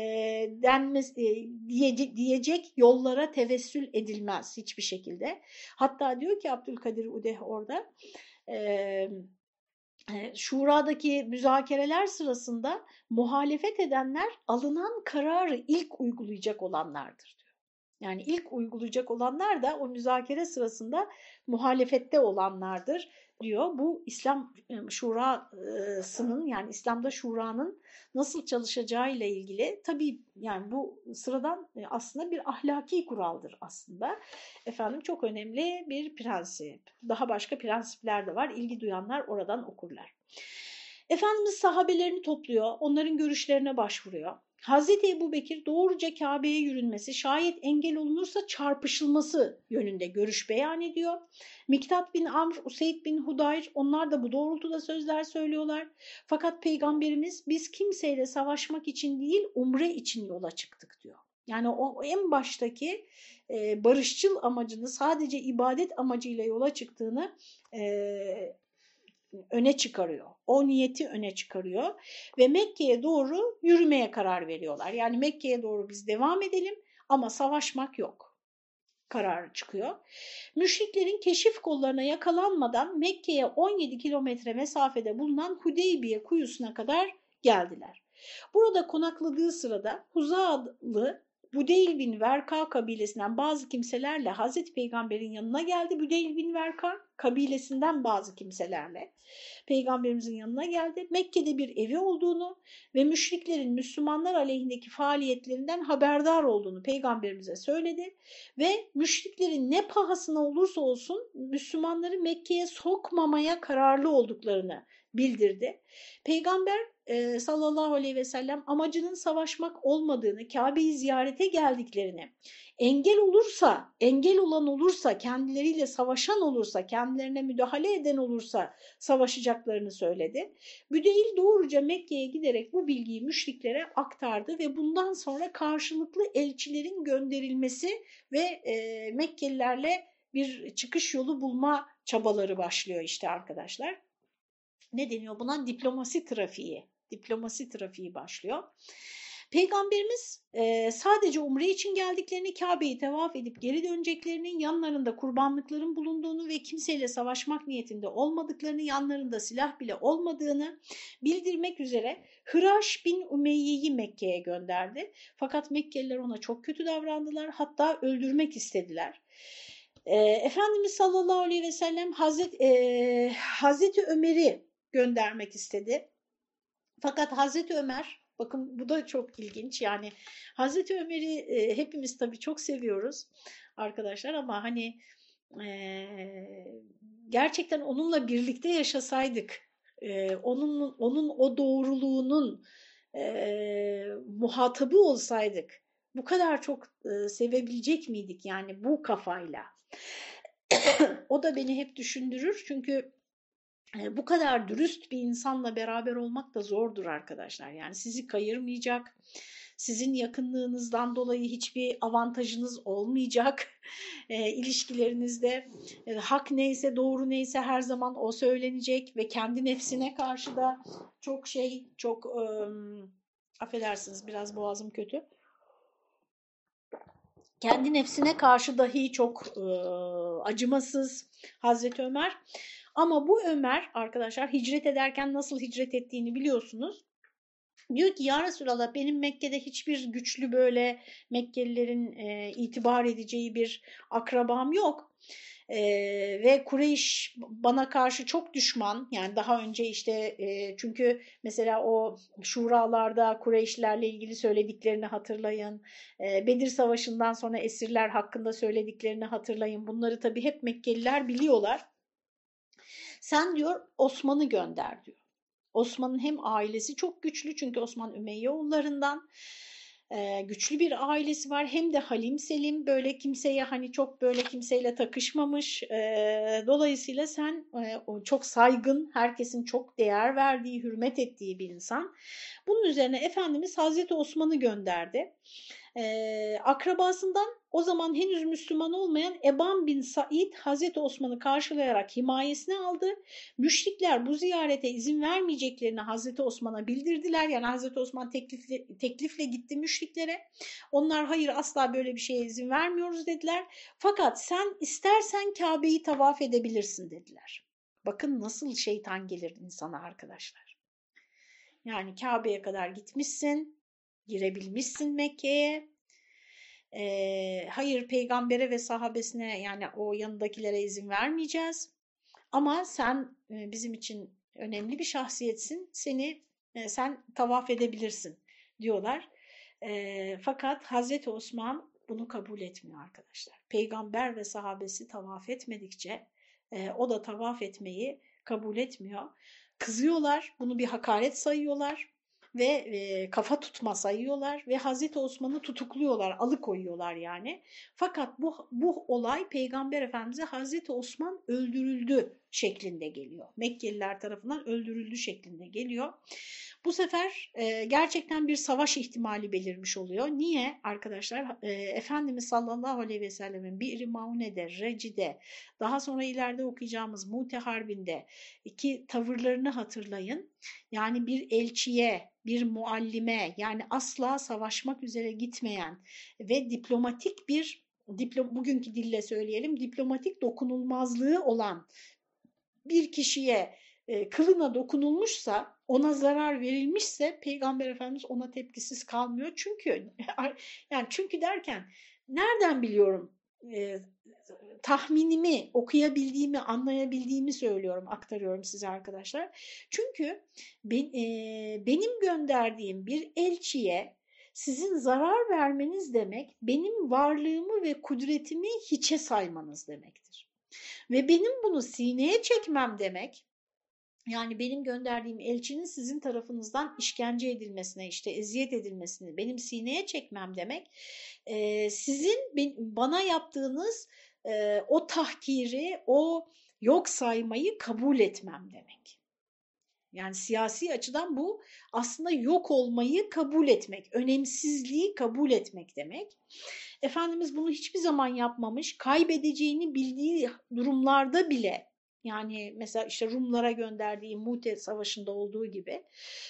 denmez, e, diyecek, diyecek yollara tevessül edilmez hiçbir şekilde. Hatta diyor ki Abdülkadir Udeh orada e, Şura'daki müzakereler sırasında muhalefet edenler alınan kararı ilk uygulayacak olanlardır. Yani ilk uygulayacak olanlar da o müzakere sırasında muhalefette olanlardır diyor. Bu İslam şurasının yani İslam'da şuranın nasıl çalışacağı ile ilgili tabii yani bu sıradan aslında bir ahlaki kuraldır aslında. Efendim çok önemli bir prensip. Daha başka prensipler de var. İlgi duyanlar oradan okurlar. Efendimiz sahabelerini topluyor, onların görüşlerine başvuruyor. Hazreti Ebu Bekir doğruca Kabe'ye yürünmesi, şayet engel olunursa çarpışılması yönünde görüş beyan ediyor. Miktat bin Amr, Useyd bin Hudayr onlar da bu doğrultuda sözler söylüyorlar. Fakat Peygamberimiz biz kimseyle savaşmak için değil umre için yola çıktık diyor. Yani o en baştaki e, barışçıl amacını sadece ibadet amacıyla yola çıktığını e, öne çıkarıyor. O niyeti öne çıkarıyor ve Mekke'ye doğru yürümeye karar veriyorlar. Yani Mekke'ye doğru biz devam edelim ama savaşmak yok kararı çıkıyor. Müşriklerin keşif kollarına yakalanmadan Mekke'ye 17 kilometre mesafede bulunan Hudeybiye kuyusuna kadar geldiler. Burada konakladığı sırada Huzalı Budeyl bin Verka kabilesinden bazı kimselerle Hazreti Peygamber'in yanına geldi. Budeyl bin Verka kabilesinden bazı kimselerle Peygamberimizin yanına geldi. Mekke'de bir evi olduğunu ve müşriklerin Müslümanlar aleyhindeki faaliyetlerinden haberdar olduğunu Peygamberimize söyledi. Ve müşriklerin ne pahasına olursa olsun Müslümanları Mekke'ye sokmamaya kararlı olduklarını bildirdi. Peygamber e, sallallahu aleyhi ve sellem amacının savaşmak olmadığını, Kabe'yi ziyarete geldiklerini, engel olursa, engel olan olursa, kendileriyle savaşan olursa, kendilerine müdahale eden olursa savaşacaklarını söyledi. Büdeyil doğruca Mekke'ye giderek bu bilgiyi müşriklere aktardı ve bundan sonra karşılıklı elçilerin gönderilmesi ve e, Mekkelilerle bir çıkış yolu bulma çabaları başlıyor işte arkadaşlar. Ne deniyor buna? Diplomasi trafiği diplomasi trafiği başlıyor. Peygamberimiz e, sadece umre için geldiklerini, Kabe'yi tevaf edip geri döneceklerinin, yanlarında kurbanlıkların bulunduğunu ve kimseyle savaşmak niyetinde olmadıklarını, yanlarında silah bile olmadığını bildirmek üzere Hıraş bin Umeyye'yi Mekke'ye gönderdi. Fakat Mekkeliler ona çok kötü davrandılar, hatta öldürmek istediler. E, Efendimiz sallallahu aleyhi ve sellem Hazret, e, Hazreti Ömer'i göndermek istedi. Fakat Hazreti Ömer, bakın bu da çok ilginç yani Hazreti Ömer'i e, hepimiz tabii çok seviyoruz arkadaşlar ama hani e, gerçekten onunla birlikte yaşasaydık, e, onun, onun o doğruluğunun e, muhatabı olsaydık bu kadar çok e, sevebilecek miydik yani bu kafayla? o da beni hep düşündürür çünkü bu kadar dürüst bir insanla beraber olmak da zordur arkadaşlar. Yani sizi kayırmayacak, sizin yakınlığınızdan dolayı hiçbir avantajınız olmayacak e, ilişkilerinizde. E, hak neyse, doğru neyse her zaman o söylenecek ve kendi nefsine karşı da çok şey, çok e, affedersiniz biraz boğazım kötü. Kendi nefsine karşı dahi çok e, acımasız Hazreti Ömer. Ama bu Ömer arkadaşlar hicret ederken nasıl hicret ettiğini biliyorsunuz. Diyor ki ya Resulallah benim Mekke'de hiçbir güçlü böyle Mekkelilerin e, itibar edeceği bir akrabam yok. e, ve Kureyş bana karşı çok düşman yani daha önce işte e, çünkü mesela o şuralarda Kureyşlerle ilgili söylediklerini hatırlayın e, Bedir Savaşı'ndan sonra esirler hakkında söylediklerini hatırlayın bunları tabii hep Mekkeliler biliyorlar sen diyor Osman'ı gönder diyor. Osman'ın hem ailesi çok güçlü çünkü Osman Ümeyye oğullarından e, güçlü bir ailesi var. Hem de Halim Selim böyle kimseye hani çok böyle kimseyle takışmamış. Dolayısıyla sen çok saygın herkesin çok değer verdiği hürmet ettiği bir insan. Bunun üzerine Efendimiz Hazreti Osman'ı gönderdi e, akrabasından o zaman henüz Müslüman olmayan Eban bin Said Hazreti Osman'ı karşılayarak himayesine aldı. Müşrikler bu ziyarete izin vermeyeceklerini Hazreti Osman'a bildirdiler. Yani Hazreti Osman teklifle, teklifle gitti müşriklere. Onlar hayır asla böyle bir şeye izin vermiyoruz dediler. Fakat sen istersen Kabe'yi tavaf edebilirsin dediler. Bakın nasıl şeytan gelir insana arkadaşlar. Yani Kabe'ye kadar gitmişsin, girebilmişsin Mekke'ye. Ee, hayır peygambere ve sahabesine yani o yanındakilere izin vermeyeceğiz. Ama sen e, bizim için önemli bir şahsiyetsin. Seni e, sen tavaf edebilirsin diyorlar. E, fakat Hazreti Osman bunu kabul etmiyor arkadaşlar. Peygamber ve sahabesi tavaf etmedikçe e, o da tavaf etmeyi kabul etmiyor. Kızıyorlar, bunu bir hakaret sayıyorlar ve e, kafa tutma sayıyorlar ve Hazreti Osman'ı tutukluyorlar, alıkoyuyorlar yani. Fakat bu, bu olay Peygamber Efendimiz'e Hazreti Osman öldürüldü şeklinde geliyor. Mekkeliler tarafından öldürüldü şeklinde geliyor. Bu sefer e, gerçekten bir savaş ihtimali belirmiş oluyor. Niye arkadaşlar? E, Efendimiz sallallahu aleyhi ve sellemin bir Maune'de, Reci'de, daha sonra ileride okuyacağımız Mute Harbi'nde iki tavırlarını hatırlayın. Yani bir elçiye, bir muallime yani asla savaşmak üzere gitmeyen ve diplomatik bir diplom, bugünkü dille söyleyelim diplomatik dokunulmazlığı olan bir kişiye e, kılına dokunulmuşsa ona zarar verilmişse Peygamber Efendimiz ona tepkisiz kalmıyor. Çünkü yani çünkü derken nereden biliyorum e, tahminimi okuyabildiğimi anlayabildiğimi söylüyorum aktarıyorum size arkadaşlar. Çünkü ben, e, benim gönderdiğim bir elçiye sizin zarar vermeniz demek benim varlığımı ve kudretimi hiçe saymanız demektir. Ve benim bunu sineye çekmem demek yani benim gönderdiğim elçinin sizin tarafınızdan işkence edilmesine, işte eziyet edilmesini benim sineye çekmem demek. E, sizin bana yaptığınız e, o tahkiri, o yok saymayı kabul etmem demek. Yani siyasi açıdan bu aslında yok olmayı kabul etmek, önemsizliği kabul etmek demek. Efendimiz bunu hiçbir zaman yapmamış, kaybedeceğini bildiği durumlarda bile yani mesela işte Rumlara gönderdiği Mute Savaşı'nda olduğu gibi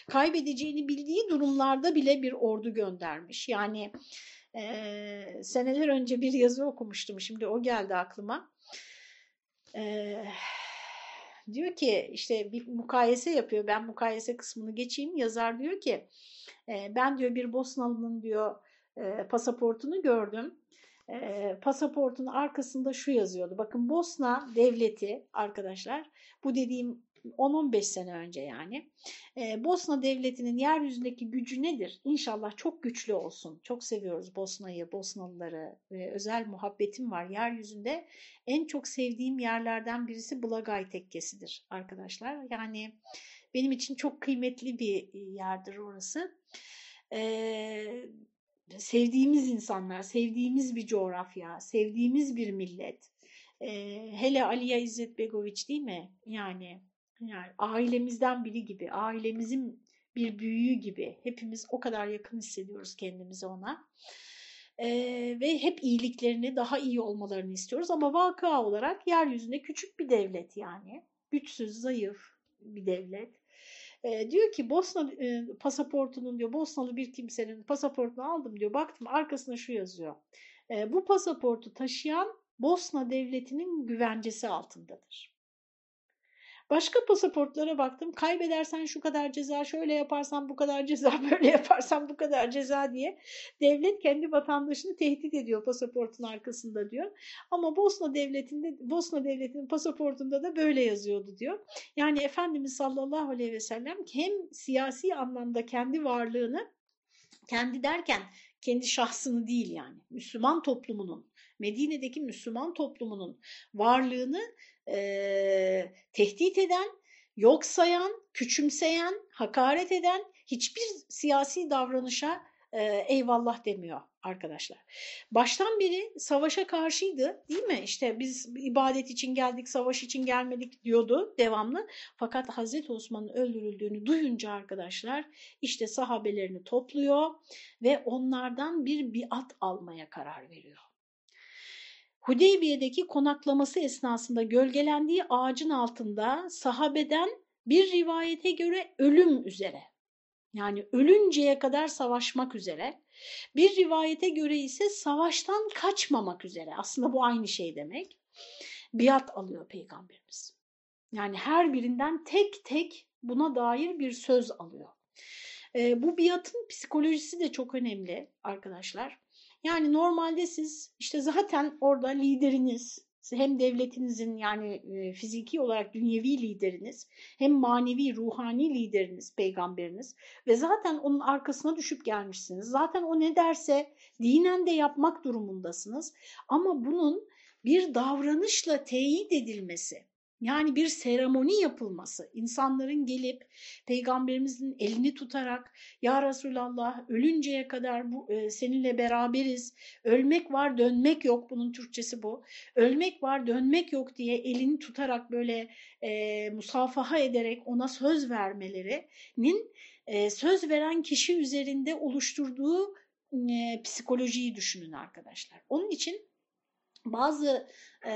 kaybedeceğini bildiği durumlarda bile bir ordu göndermiş. Yani e, seneler önce bir yazı okumuştum şimdi o geldi aklıma. E, diyor ki işte bir mukayese yapıyor ben mukayese kısmını geçeyim yazar diyor ki e, ben diyor bir Bosnalı'nın diyor e, pasaportunu gördüm e, pasaportun arkasında şu yazıyordu. Bakın Bosna devleti arkadaşlar bu dediğim 10-15 sene önce yani. Ee, Bosna devletinin yeryüzündeki gücü nedir? İnşallah çok güçlü olsun. Çok seviyoruz Bosna'yı, Bosnalıları. Ee, özel muhabbetim var. Yeryüzünde en çok sevdiğim yerlerden birisi Blagaj Tekkesi'dir arkadaşlar. Yani benim için çok kıymetli bir yerdir orası. Ee, sevdiğimiz insanlar, sevdiğimiz bir coğrafya, sevdiğimiz bir millet. E, hele Aliya İzzet Begoviç değil mi? Yani, yani ailemizden biri gibi, ailemizin bir büyüğü gibi. Hepimiz o kadar yakın hissediyoruz kendimizi ona. E, ve hep iyiliklerini, daha iyi olmalarını istiyoruz. Ama vaka olarak yeryüzünde küçük bir devlet yani. Güçsüz, zayıf bir devlet. E, diyor ki Bosna e, pasaportunun diyor Bosnalı bir kimsenin pasaportunu aldım diyor. Baktım arkasında şu yazıyor. E, bu pasaportu taşıyan Bosna devletinin güvencesi altındadır. Başka pasaportlara baktım. Kaybedersen şu kadar ceza, şöyle yaparsan bu kadar ceza, böyle yaparsan bu kadar ceza diye devlet kendi vatandaşını tehdit ediyor pasaportun arkasında diyor. Ama Bosna devletinde Bosna devletinin pasaportunda da böyle yazıyordu diyor. Yani Efendimiz sallallahu aleyhi ve sellem hem siyasi anlamda kendi varlığını kendi derken kendi şahsını değil yani Müslüman toplumunun Medine'deki Müslüman toplumunun varlığını e, tehdit eden, yok sayan, küçümseyen, hakaret eden hiçbir siyasi davranışa e, eyvallah demiyor arkadaşlar. Baştan beri savaşa karşıydı değil mi? İşte biz ibadet için geldik, savaş için gelmedik diyordu devamlı. Fakat Hazreti Osman'ın öldürüldüğünü duyunca arkadaşlar işte sahabelerini topluyor ve onlardan bir biat almaya karar veriyor. Hudeybiye'deki konaklaması esnasında gölgelendiği ağacın altında sahabeden bir rivayete göre ölüm üzere yani ölünceye kadar savaşmak üzere bir rivayete göre ise savaştan kaçmamak üzere aslında bu aynı şey demek biat alıyor peygamberimiz. Yani her birinden tek tek buna dair bir söz alıyor. E, bu biatın psikolojisi de çok önemli arkadaşlar. Yani normalde siz işte zaten orada lideriniz hem devletinizin yani fiziki olarak dünyevi lideriniz hem manevi ruhani lideriniz peygamberiniz ve zaten onun arkasına düşüp gelmişsiniz. Zaten o ne derse dinen de yapmak durumundasınız ama bunun bir davranışla teyit edilmesi yani bir seremoni yapılması, insanların gelip peygamberimizin elini tutarak ya Resulallah ölünceye kadar bu, e, seninle beraberiz, ölmek var dönmek yok. Bunun Türkçesi bu, ölmek var dönmek yok. diye elini tutarak böyle e, musafaha ederek ona söz vermelerinin e, söz veren kişi üzerinde oluşturduğu e, psikolojiyi düşünün arkadaşlar. Onun için bazı e,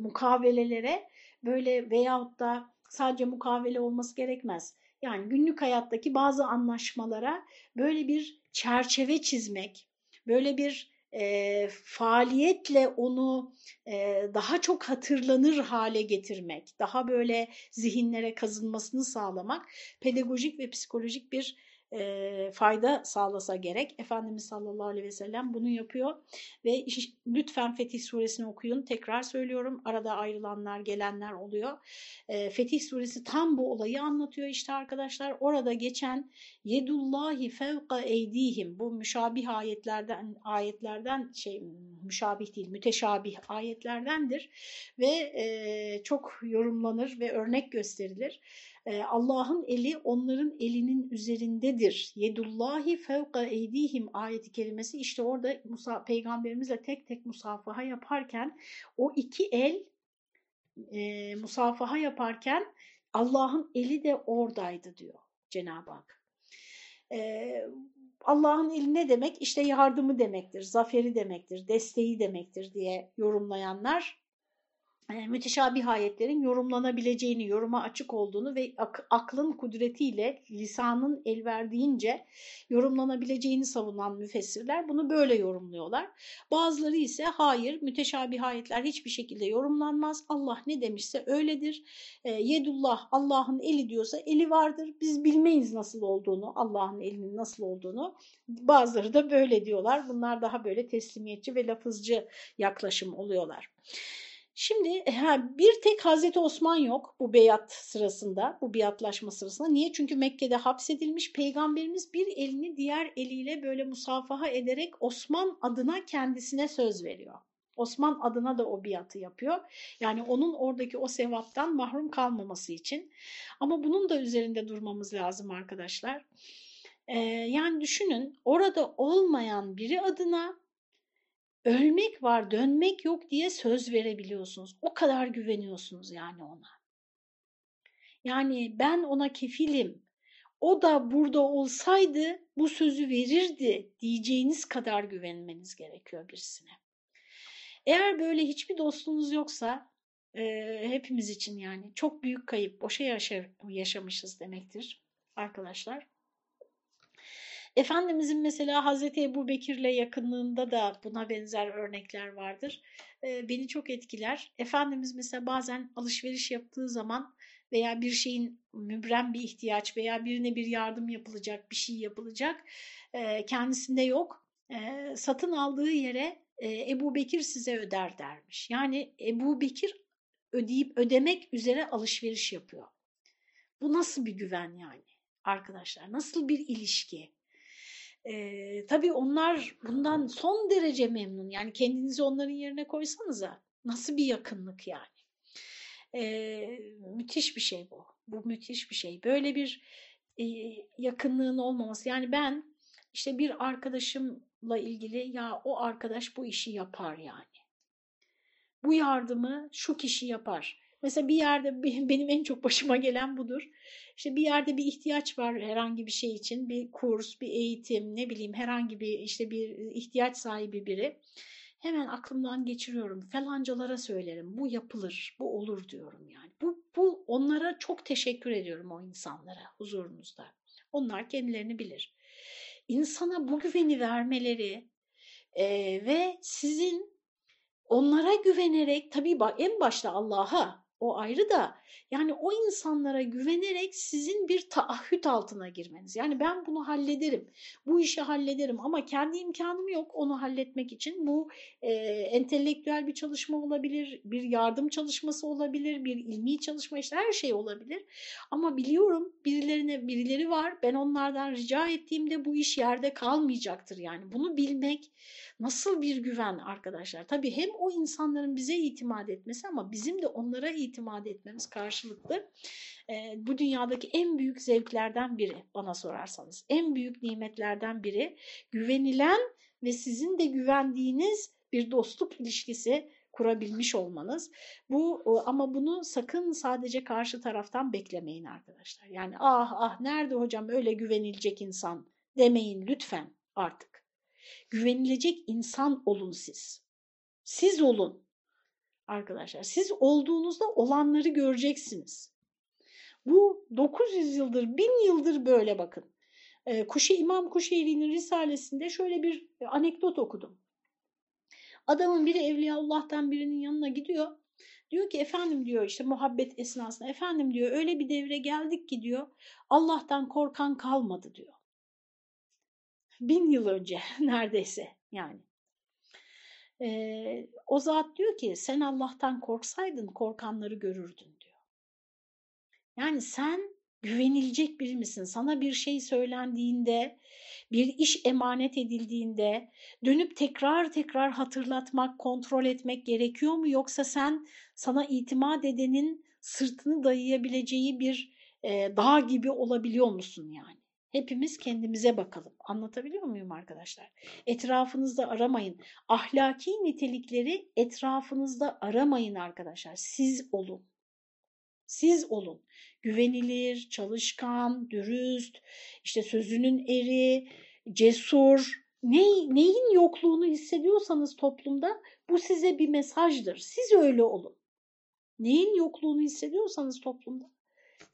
mukavelelere böyle veyahut da sadece mukavele olması gerekmez. Yani günlük hayattaki bazı anlaşmalara böyle bir çerçeve çizmek, böyle bir e, faaliyetle onu e, daha çok hatırlanır hale getirmek, daha böyle zihinlere kazınmasını sağlamak pedagojik ve psikolojik bir e, fayda sağlasa gerek. Efendimiz sallallahu aleyhi ve sellem bunu yapıyor ve lütfen Fetih suresini okuyun. Tekrar söylüyorum arada ayrılanlar gelenler oluyor. E, Fetih suresi tam bu olayı anlatıyor işte arkadaşlar. Orada geçen yedullahi fevka eydihim bu müşabih ayetlerden ayetlerden şey müşabih değil müteşabih ayetlerdendir ve e, çok yorumlanır ve örnek gösterilir. Allah'ın eli onların elinin üzerindedir. Yedullahi fevka eydihim ayeti kelimesi işte orada Musa, peygamberimizle tek tek musafaha yaparken o iki el e, musafaha yaparken Allah'ın eli de oradaydı diyor Cenab-ı Hak. E, Allah'ın eli ne demek? İşte yardımı demektir, zaferi demektir, desteği demektir diye yorumlayanlar müteşabih ayetlerin yorumlanabileceğini, yoruma açık olduğunu ve ak aklın kudretiyle lisanın el verdiğince yorumlanabileceğini savunan müfessirler bunu böyle yorumluyorlar. Bazıları ise hayır müteşabih ayetler hiçbir şekilde yorumlanmaz. Allah ne demişse öyledir. E, yedullah Allah'ın eli diyorsa eli vardır. Biz bilmeyiz nasıl olduğunu, Allah'ın elinin nasıl olduğunu. Bazıları da böyle diyorlar. Bunlar daha böyle teslimiyetçi ve lafızcı yaklaşım oluyorlar. Şimdi ha, bir tek Hazreti Osman yok bu beyat sırasında, bu biatlaşma sırasında. Niye? Çünkü Mekke'de hapsedilmiş peygamberimiz bir elini diğer eliyle böyle musafaha ederek Osman adına kendisine söz veriyor. Osman adına da o biatı yapıyor. Yani onun oradaki o sevaptan mahrum kalmaması için. Ama bunun da üzerinde durmamız lazım arkadaşlar. Ee, yani düşünün orada olmayan biri adına ölmek var, dönmek yok diye söz verebiliyorsunuz. O kadar güveniyorsunuz yani ona. Yani ben ona kefilim. O da burada olsaydı bu sözü verirdi diyeceğiniz kadar güvenmeniz gerekiyor birisine. Eğer böyle hiçbir dostunuz yoksa e, hepimiz için yani çok büyük kayıp, boşa yaşa, yaşamışız demektir arkadaşlar. Efendimizin mesela Hazreti Ebu Bekir'le yakınlığında da buna benzer örnekler vardır. E, beni çok etkiler. Efendimiz mesela bazen alışveriş yaptığı zaman veya bir şeyin mübrem bir ihtiyaç veya birine bir yardım yapılacak, bir şey yapılacak e, kendisinde yok. E, satın aldığı yere e, Ebu Bekir size öder dermiş. Yani Ebu Bekir ödeyip ödemek üzere alışveriş yapıyor. Bu nasıl bir güven yani arkadaşlar? Nasıl bir ilişki? Ee, tabii onlar bundan son derece memnun. Yani kendinizi onların yerine koysanıza nasıl bir yakınlık yani. Ee, müthiş bir şey bu. Bu müthiş bir şey. Böyle bir e, yakınlığın olmaması. Yani ben işte bir arkadaşımla ilgili ya o arkadaş bu işi yapar yani. Bu yardımı şu kişi yapar. Mesela bir yerde benim en çok başıma gelen budur. İşte bir yerde bir ihtiyaç var herhangi bir şey için, bir kurs, bir eğitim, ne bileyim herhangi bir işte bir ihtiyaç sahibi biri. Hemen aklımdan geçiriyorum. Falancalara söylerim. Bu yapılır, bu olur diyorum yani. Bu, bu onlara çok teşekkür ediyorum o insanlara huzurunuzda. Onlar kendilerini bilir. İnsana bu güveni vermeleri e, ve sizin onlara güvenerek tabii en başta Allah'a o ayrı da yani o insanlara güvenerek sizin bir taahhüt altına girmeniz. Yani ben bunu hallederim, bu işi hallederim ama kendi imkanım yok onu halletmek için. Bu e, entelektüel bir çalışma olabilir, bir yardım çalışması olabilir, bir ilmi çalışma işte her şey olabilir. Ama biliyorum birilerine birileri var ben onlardan rica ettiğimde bu iş yerde kalmayacaktır yani. Bunu bilmek nasıl bir güven arkadaşlar. Tabii hem o insanların bize itimat etmesi ama bizim de onlara itimat etmemiz karşılıklı. E, bu dünyadaki en büyük zevklerden biri bana sorarsanız. En büyük nimetlerden biri güvenilen ve sizin de güvendiğiniz bir dostluk ilişkisi kurabilmiş olmanız. Bu ama bunu sakın sadece karşı taraftan beklemeyin arkadaşlar. Yani ah ah nerede hocam öyle güvenilecek insan demeyin lütfen artık. Güvenilecek insan olun siz. Siz olun arkadaşlar. Siz olduğunuzda olanları göreceksiniz. Bu 900 yıldır, 1000 yıldır böyle bakın. Ee, Kuşe, İmam Kuşeyri'nin Risalesinde şöyle bir anekdot okudum. Adamın biri Evliyaullah'tan birinin yanına gidiyor. Diyor ki efendim diyor işte muhabbet esnasında efendim diyor öyle bir devre geldik ki diyor Allah'tan korkan kalmadı diyor. Bin yıl önce neredeyse yani. Ee, o zat diyor ki sen Allah'tan korksaydın korkanları görürdün diyor. Yani sen güvenilecek biri misin? Sana bir şey söylendiğinde, bir iş emanet edildiğinde dönüp tekrar tekrar hatırlatmak, kontrol etmek gerekiyor mu? Yoksa sen sana itimat edenin sırtını dayayabileceği bir e, dağ gibi olabiliyor musun yani? Hepimiz kendimize bakalım. Anlatabiliyor muyum arkadaşlar? Etrafınızda aramayın. Ahlaki nitelikleri etrafınızda aramayın arkadaşlar. Siz olun. Siz olun. Güvenilir, çalışkan, dürüst, işte sözünün eri, cesur, ne, neyin yokluğunu hissediyorsanız toplumda bu size bir mesajdır. Siz öyle olun. Neyin yokluğunu hissediyorsanız toplumda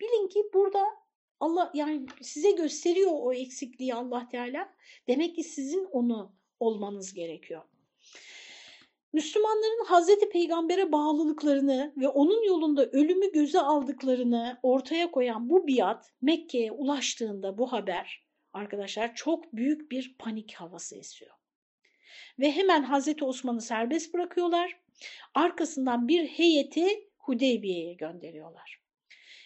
bilin ki burada Allah yani size gösteriyor o eksikliği Allah Teala. Demek ki sizin onu olmanız gerekiyor. Müslümanların Hazreti Peygamber'e bağlılıklarını ve onun yolunda ölümü göze aldıklarını ortaya koyan bu biat Mekke'ye ulaştığında bu haber arkadaşlar çok büyük bir panik havası esiyor. Ve hemen Hazreti Osman'ı serbest bırakıyorlar. Arkasından bir heyeti Hudeybiye'ye gönderiyorlar.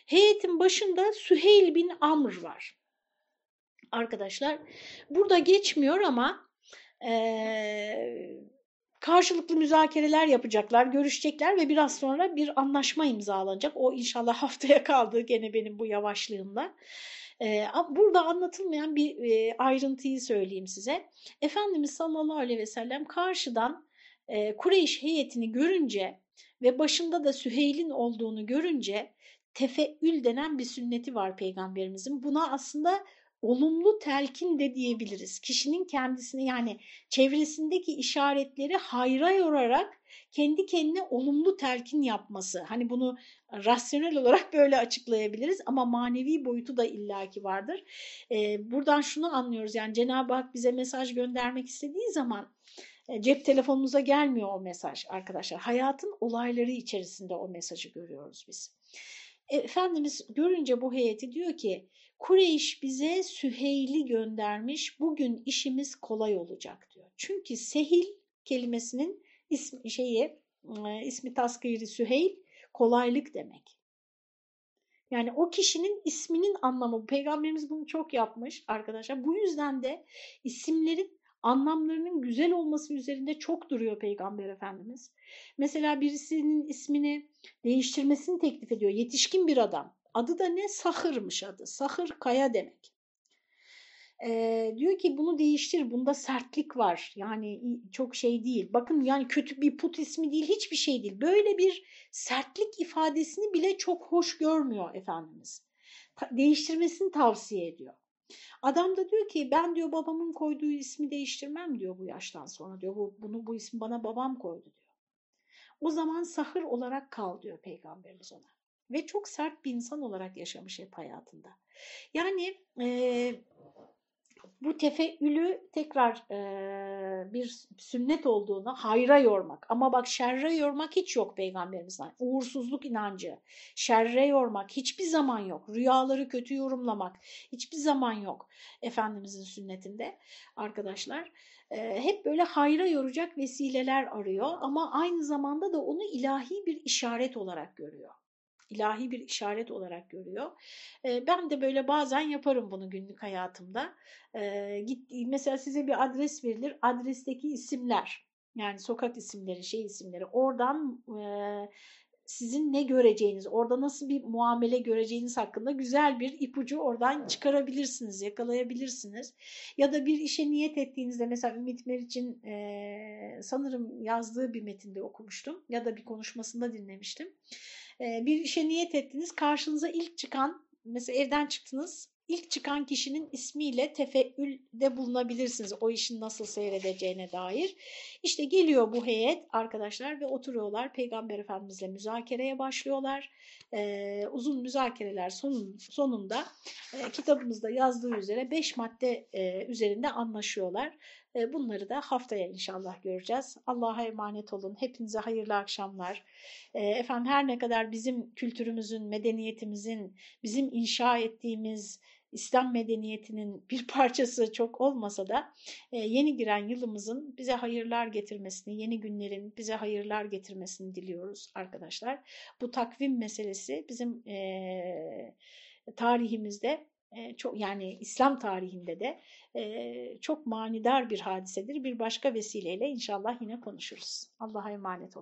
Heyetin başında Süheyl bin Amr var. Arkadaşlar burada geçmiyor ama e, karşılıklı müzakereler yapacaklar, görüşecekler ve biraz sonra bir anlaşma imzalanacak. O inşallah haftaya kaldı gene benim bu yavaşlığımla. Burada anlatılmayan bir ayrıntıyı söyleyeyim size. Efendimiz sallallahu aleyhi ve sellem karşıdan Kureyş heyetini görünce ve başında da Süheyl'in olduğunu görünce tefeül denen bir sünneti var peygamberimizin. Buna aslında olumlu telkin de diyebiliriz. Kişinin kendisini yani çevresindeki işaretleri hayra yorarak kendi kendine olumlu telkin yapması. Hani bunu rasyonel olarak böyle açıklayabiliriz ama manevi boyutu da illaki vardır. Ee, buradan şunu anlıyoruz yani Cenab-ı Hak bize mesaj göndermek istediği zaman e, cep telefonumuza gelmiyor o mesaj arkadaşlar. Hayatın olayları içerisinde o mesajı görüyoruz biz. Efendimiz görünce bu heyeti diyor ki Kureyş bize Süheyl'i göndermiş bugün işimiz kolay olacak diyor. Çünkü Sehil kelimesinin ismi, şeyi, ismi taskiri Süheyl kolaylık demek. Yani o kişinin isminin anlamı, Peygamberimiz bunu çok yapmış arkadaşlar. Bu yüzden de isimlerin anlamlarının güzel olması üzerinde çok duruyor Peygamber Efendimiz. Mesela birisinin ismini değiştirmesini teklif ediyor. Yetişkin bir adam. Adı da ne? Sahırmış adı. Sahır kaya demek. Ee, diyor ki bunu değiştir. Bunda sertlik var. Yani çok şey değil. Bakın yani kötü bir put ismi değil. Hiçbir şey değil. Böyle bir sertlik ifadesini bile çok hoş görmüyor Efendimiz. Değiştirmesini tavsiye ediyor. Adam da diyor ki ben diyor babamın koyduğu ismi değiştirmem diyor bu yaştan sonra diyor. Bu, bunu bu ismi bana babam koydu diyor. O zaman sahır olarak kal diyor peygamberimiz ona. Ve çok sert bir insan olarak yaşamış hep hayatında. Yani e, bu tefeülü tekrar e, bir sünnet olduğunu hayra yormak. Ama bak şerre yormak hiç yok peygamberimizden. Uğursuzluk inancı, şerre yormak hiçbir zaman yok. Rüyaları kötü yorumlamak hiçbir zaman yok Efendimizin sünnetinde arkadaşlar. E, hep böyle hayra yoracak vesileler arıyor ama aynı zamanda da onu ilahi bir işaret olarak görüyor ilahi bir işaret olarak görüyor. Ben de böyle bazen yaparım bunu günlük hayatımda. Git, mesela size bir adres verilir. Adresteki isimler yani sokak isimleri, şey isimleri oradan sizin ne göreceğiniz, orada nasıl bir muamele göreceğiniz hakkında güzel bir ipucu oradan çıkarabilirsiniz, yakalayabilirsiniz. Ya da bir işe niyet ettiğinizde mesela Ümit Meriç'in e, sanırım yazdığı bir metinde okumuştum ya da bir konuşmasında dinlemiştim bir işe niyet ettiniz karşınıza ilk çıkan mesela evden çıktınız ilk çıkan kişinin ismiyle tefeülde bulunabilirsiniz o işin nasıl seyredeceğine dair. İşte geliyor bu heyet arkadaşlar ve oturuyorlar Peygamber Efendimizle müzakereye başlıyorlar. Ee, uzun müzakereler sonun, sonunda e, kitabımızda yazdığı üzere beş madde e, üzerinde anlaşıyorlar. E, bunları da haftaya inşallah göreceğiz. Allah'a emanet olun. Hepinize hayırlı akşamlar. E, efendim her ne kadar bizim kültürümüzün, medeniyetimizin, bizim inşa ettiğimiz İslam medeniyetinin bir parçası çok olmasa da e, yeni giren yılımızın bize hayırlar getirmesini, yeni günlerin bize hayırlar getirmesini diliyoruz arkadaşlar. Bu takvim meselesi bizim e, tarihimizde çok yani İslam tarihinde de çok manidar bir hadisedir. Bir başka vesileyle inşallah yine konuşuruz. Allah'a emanet olun.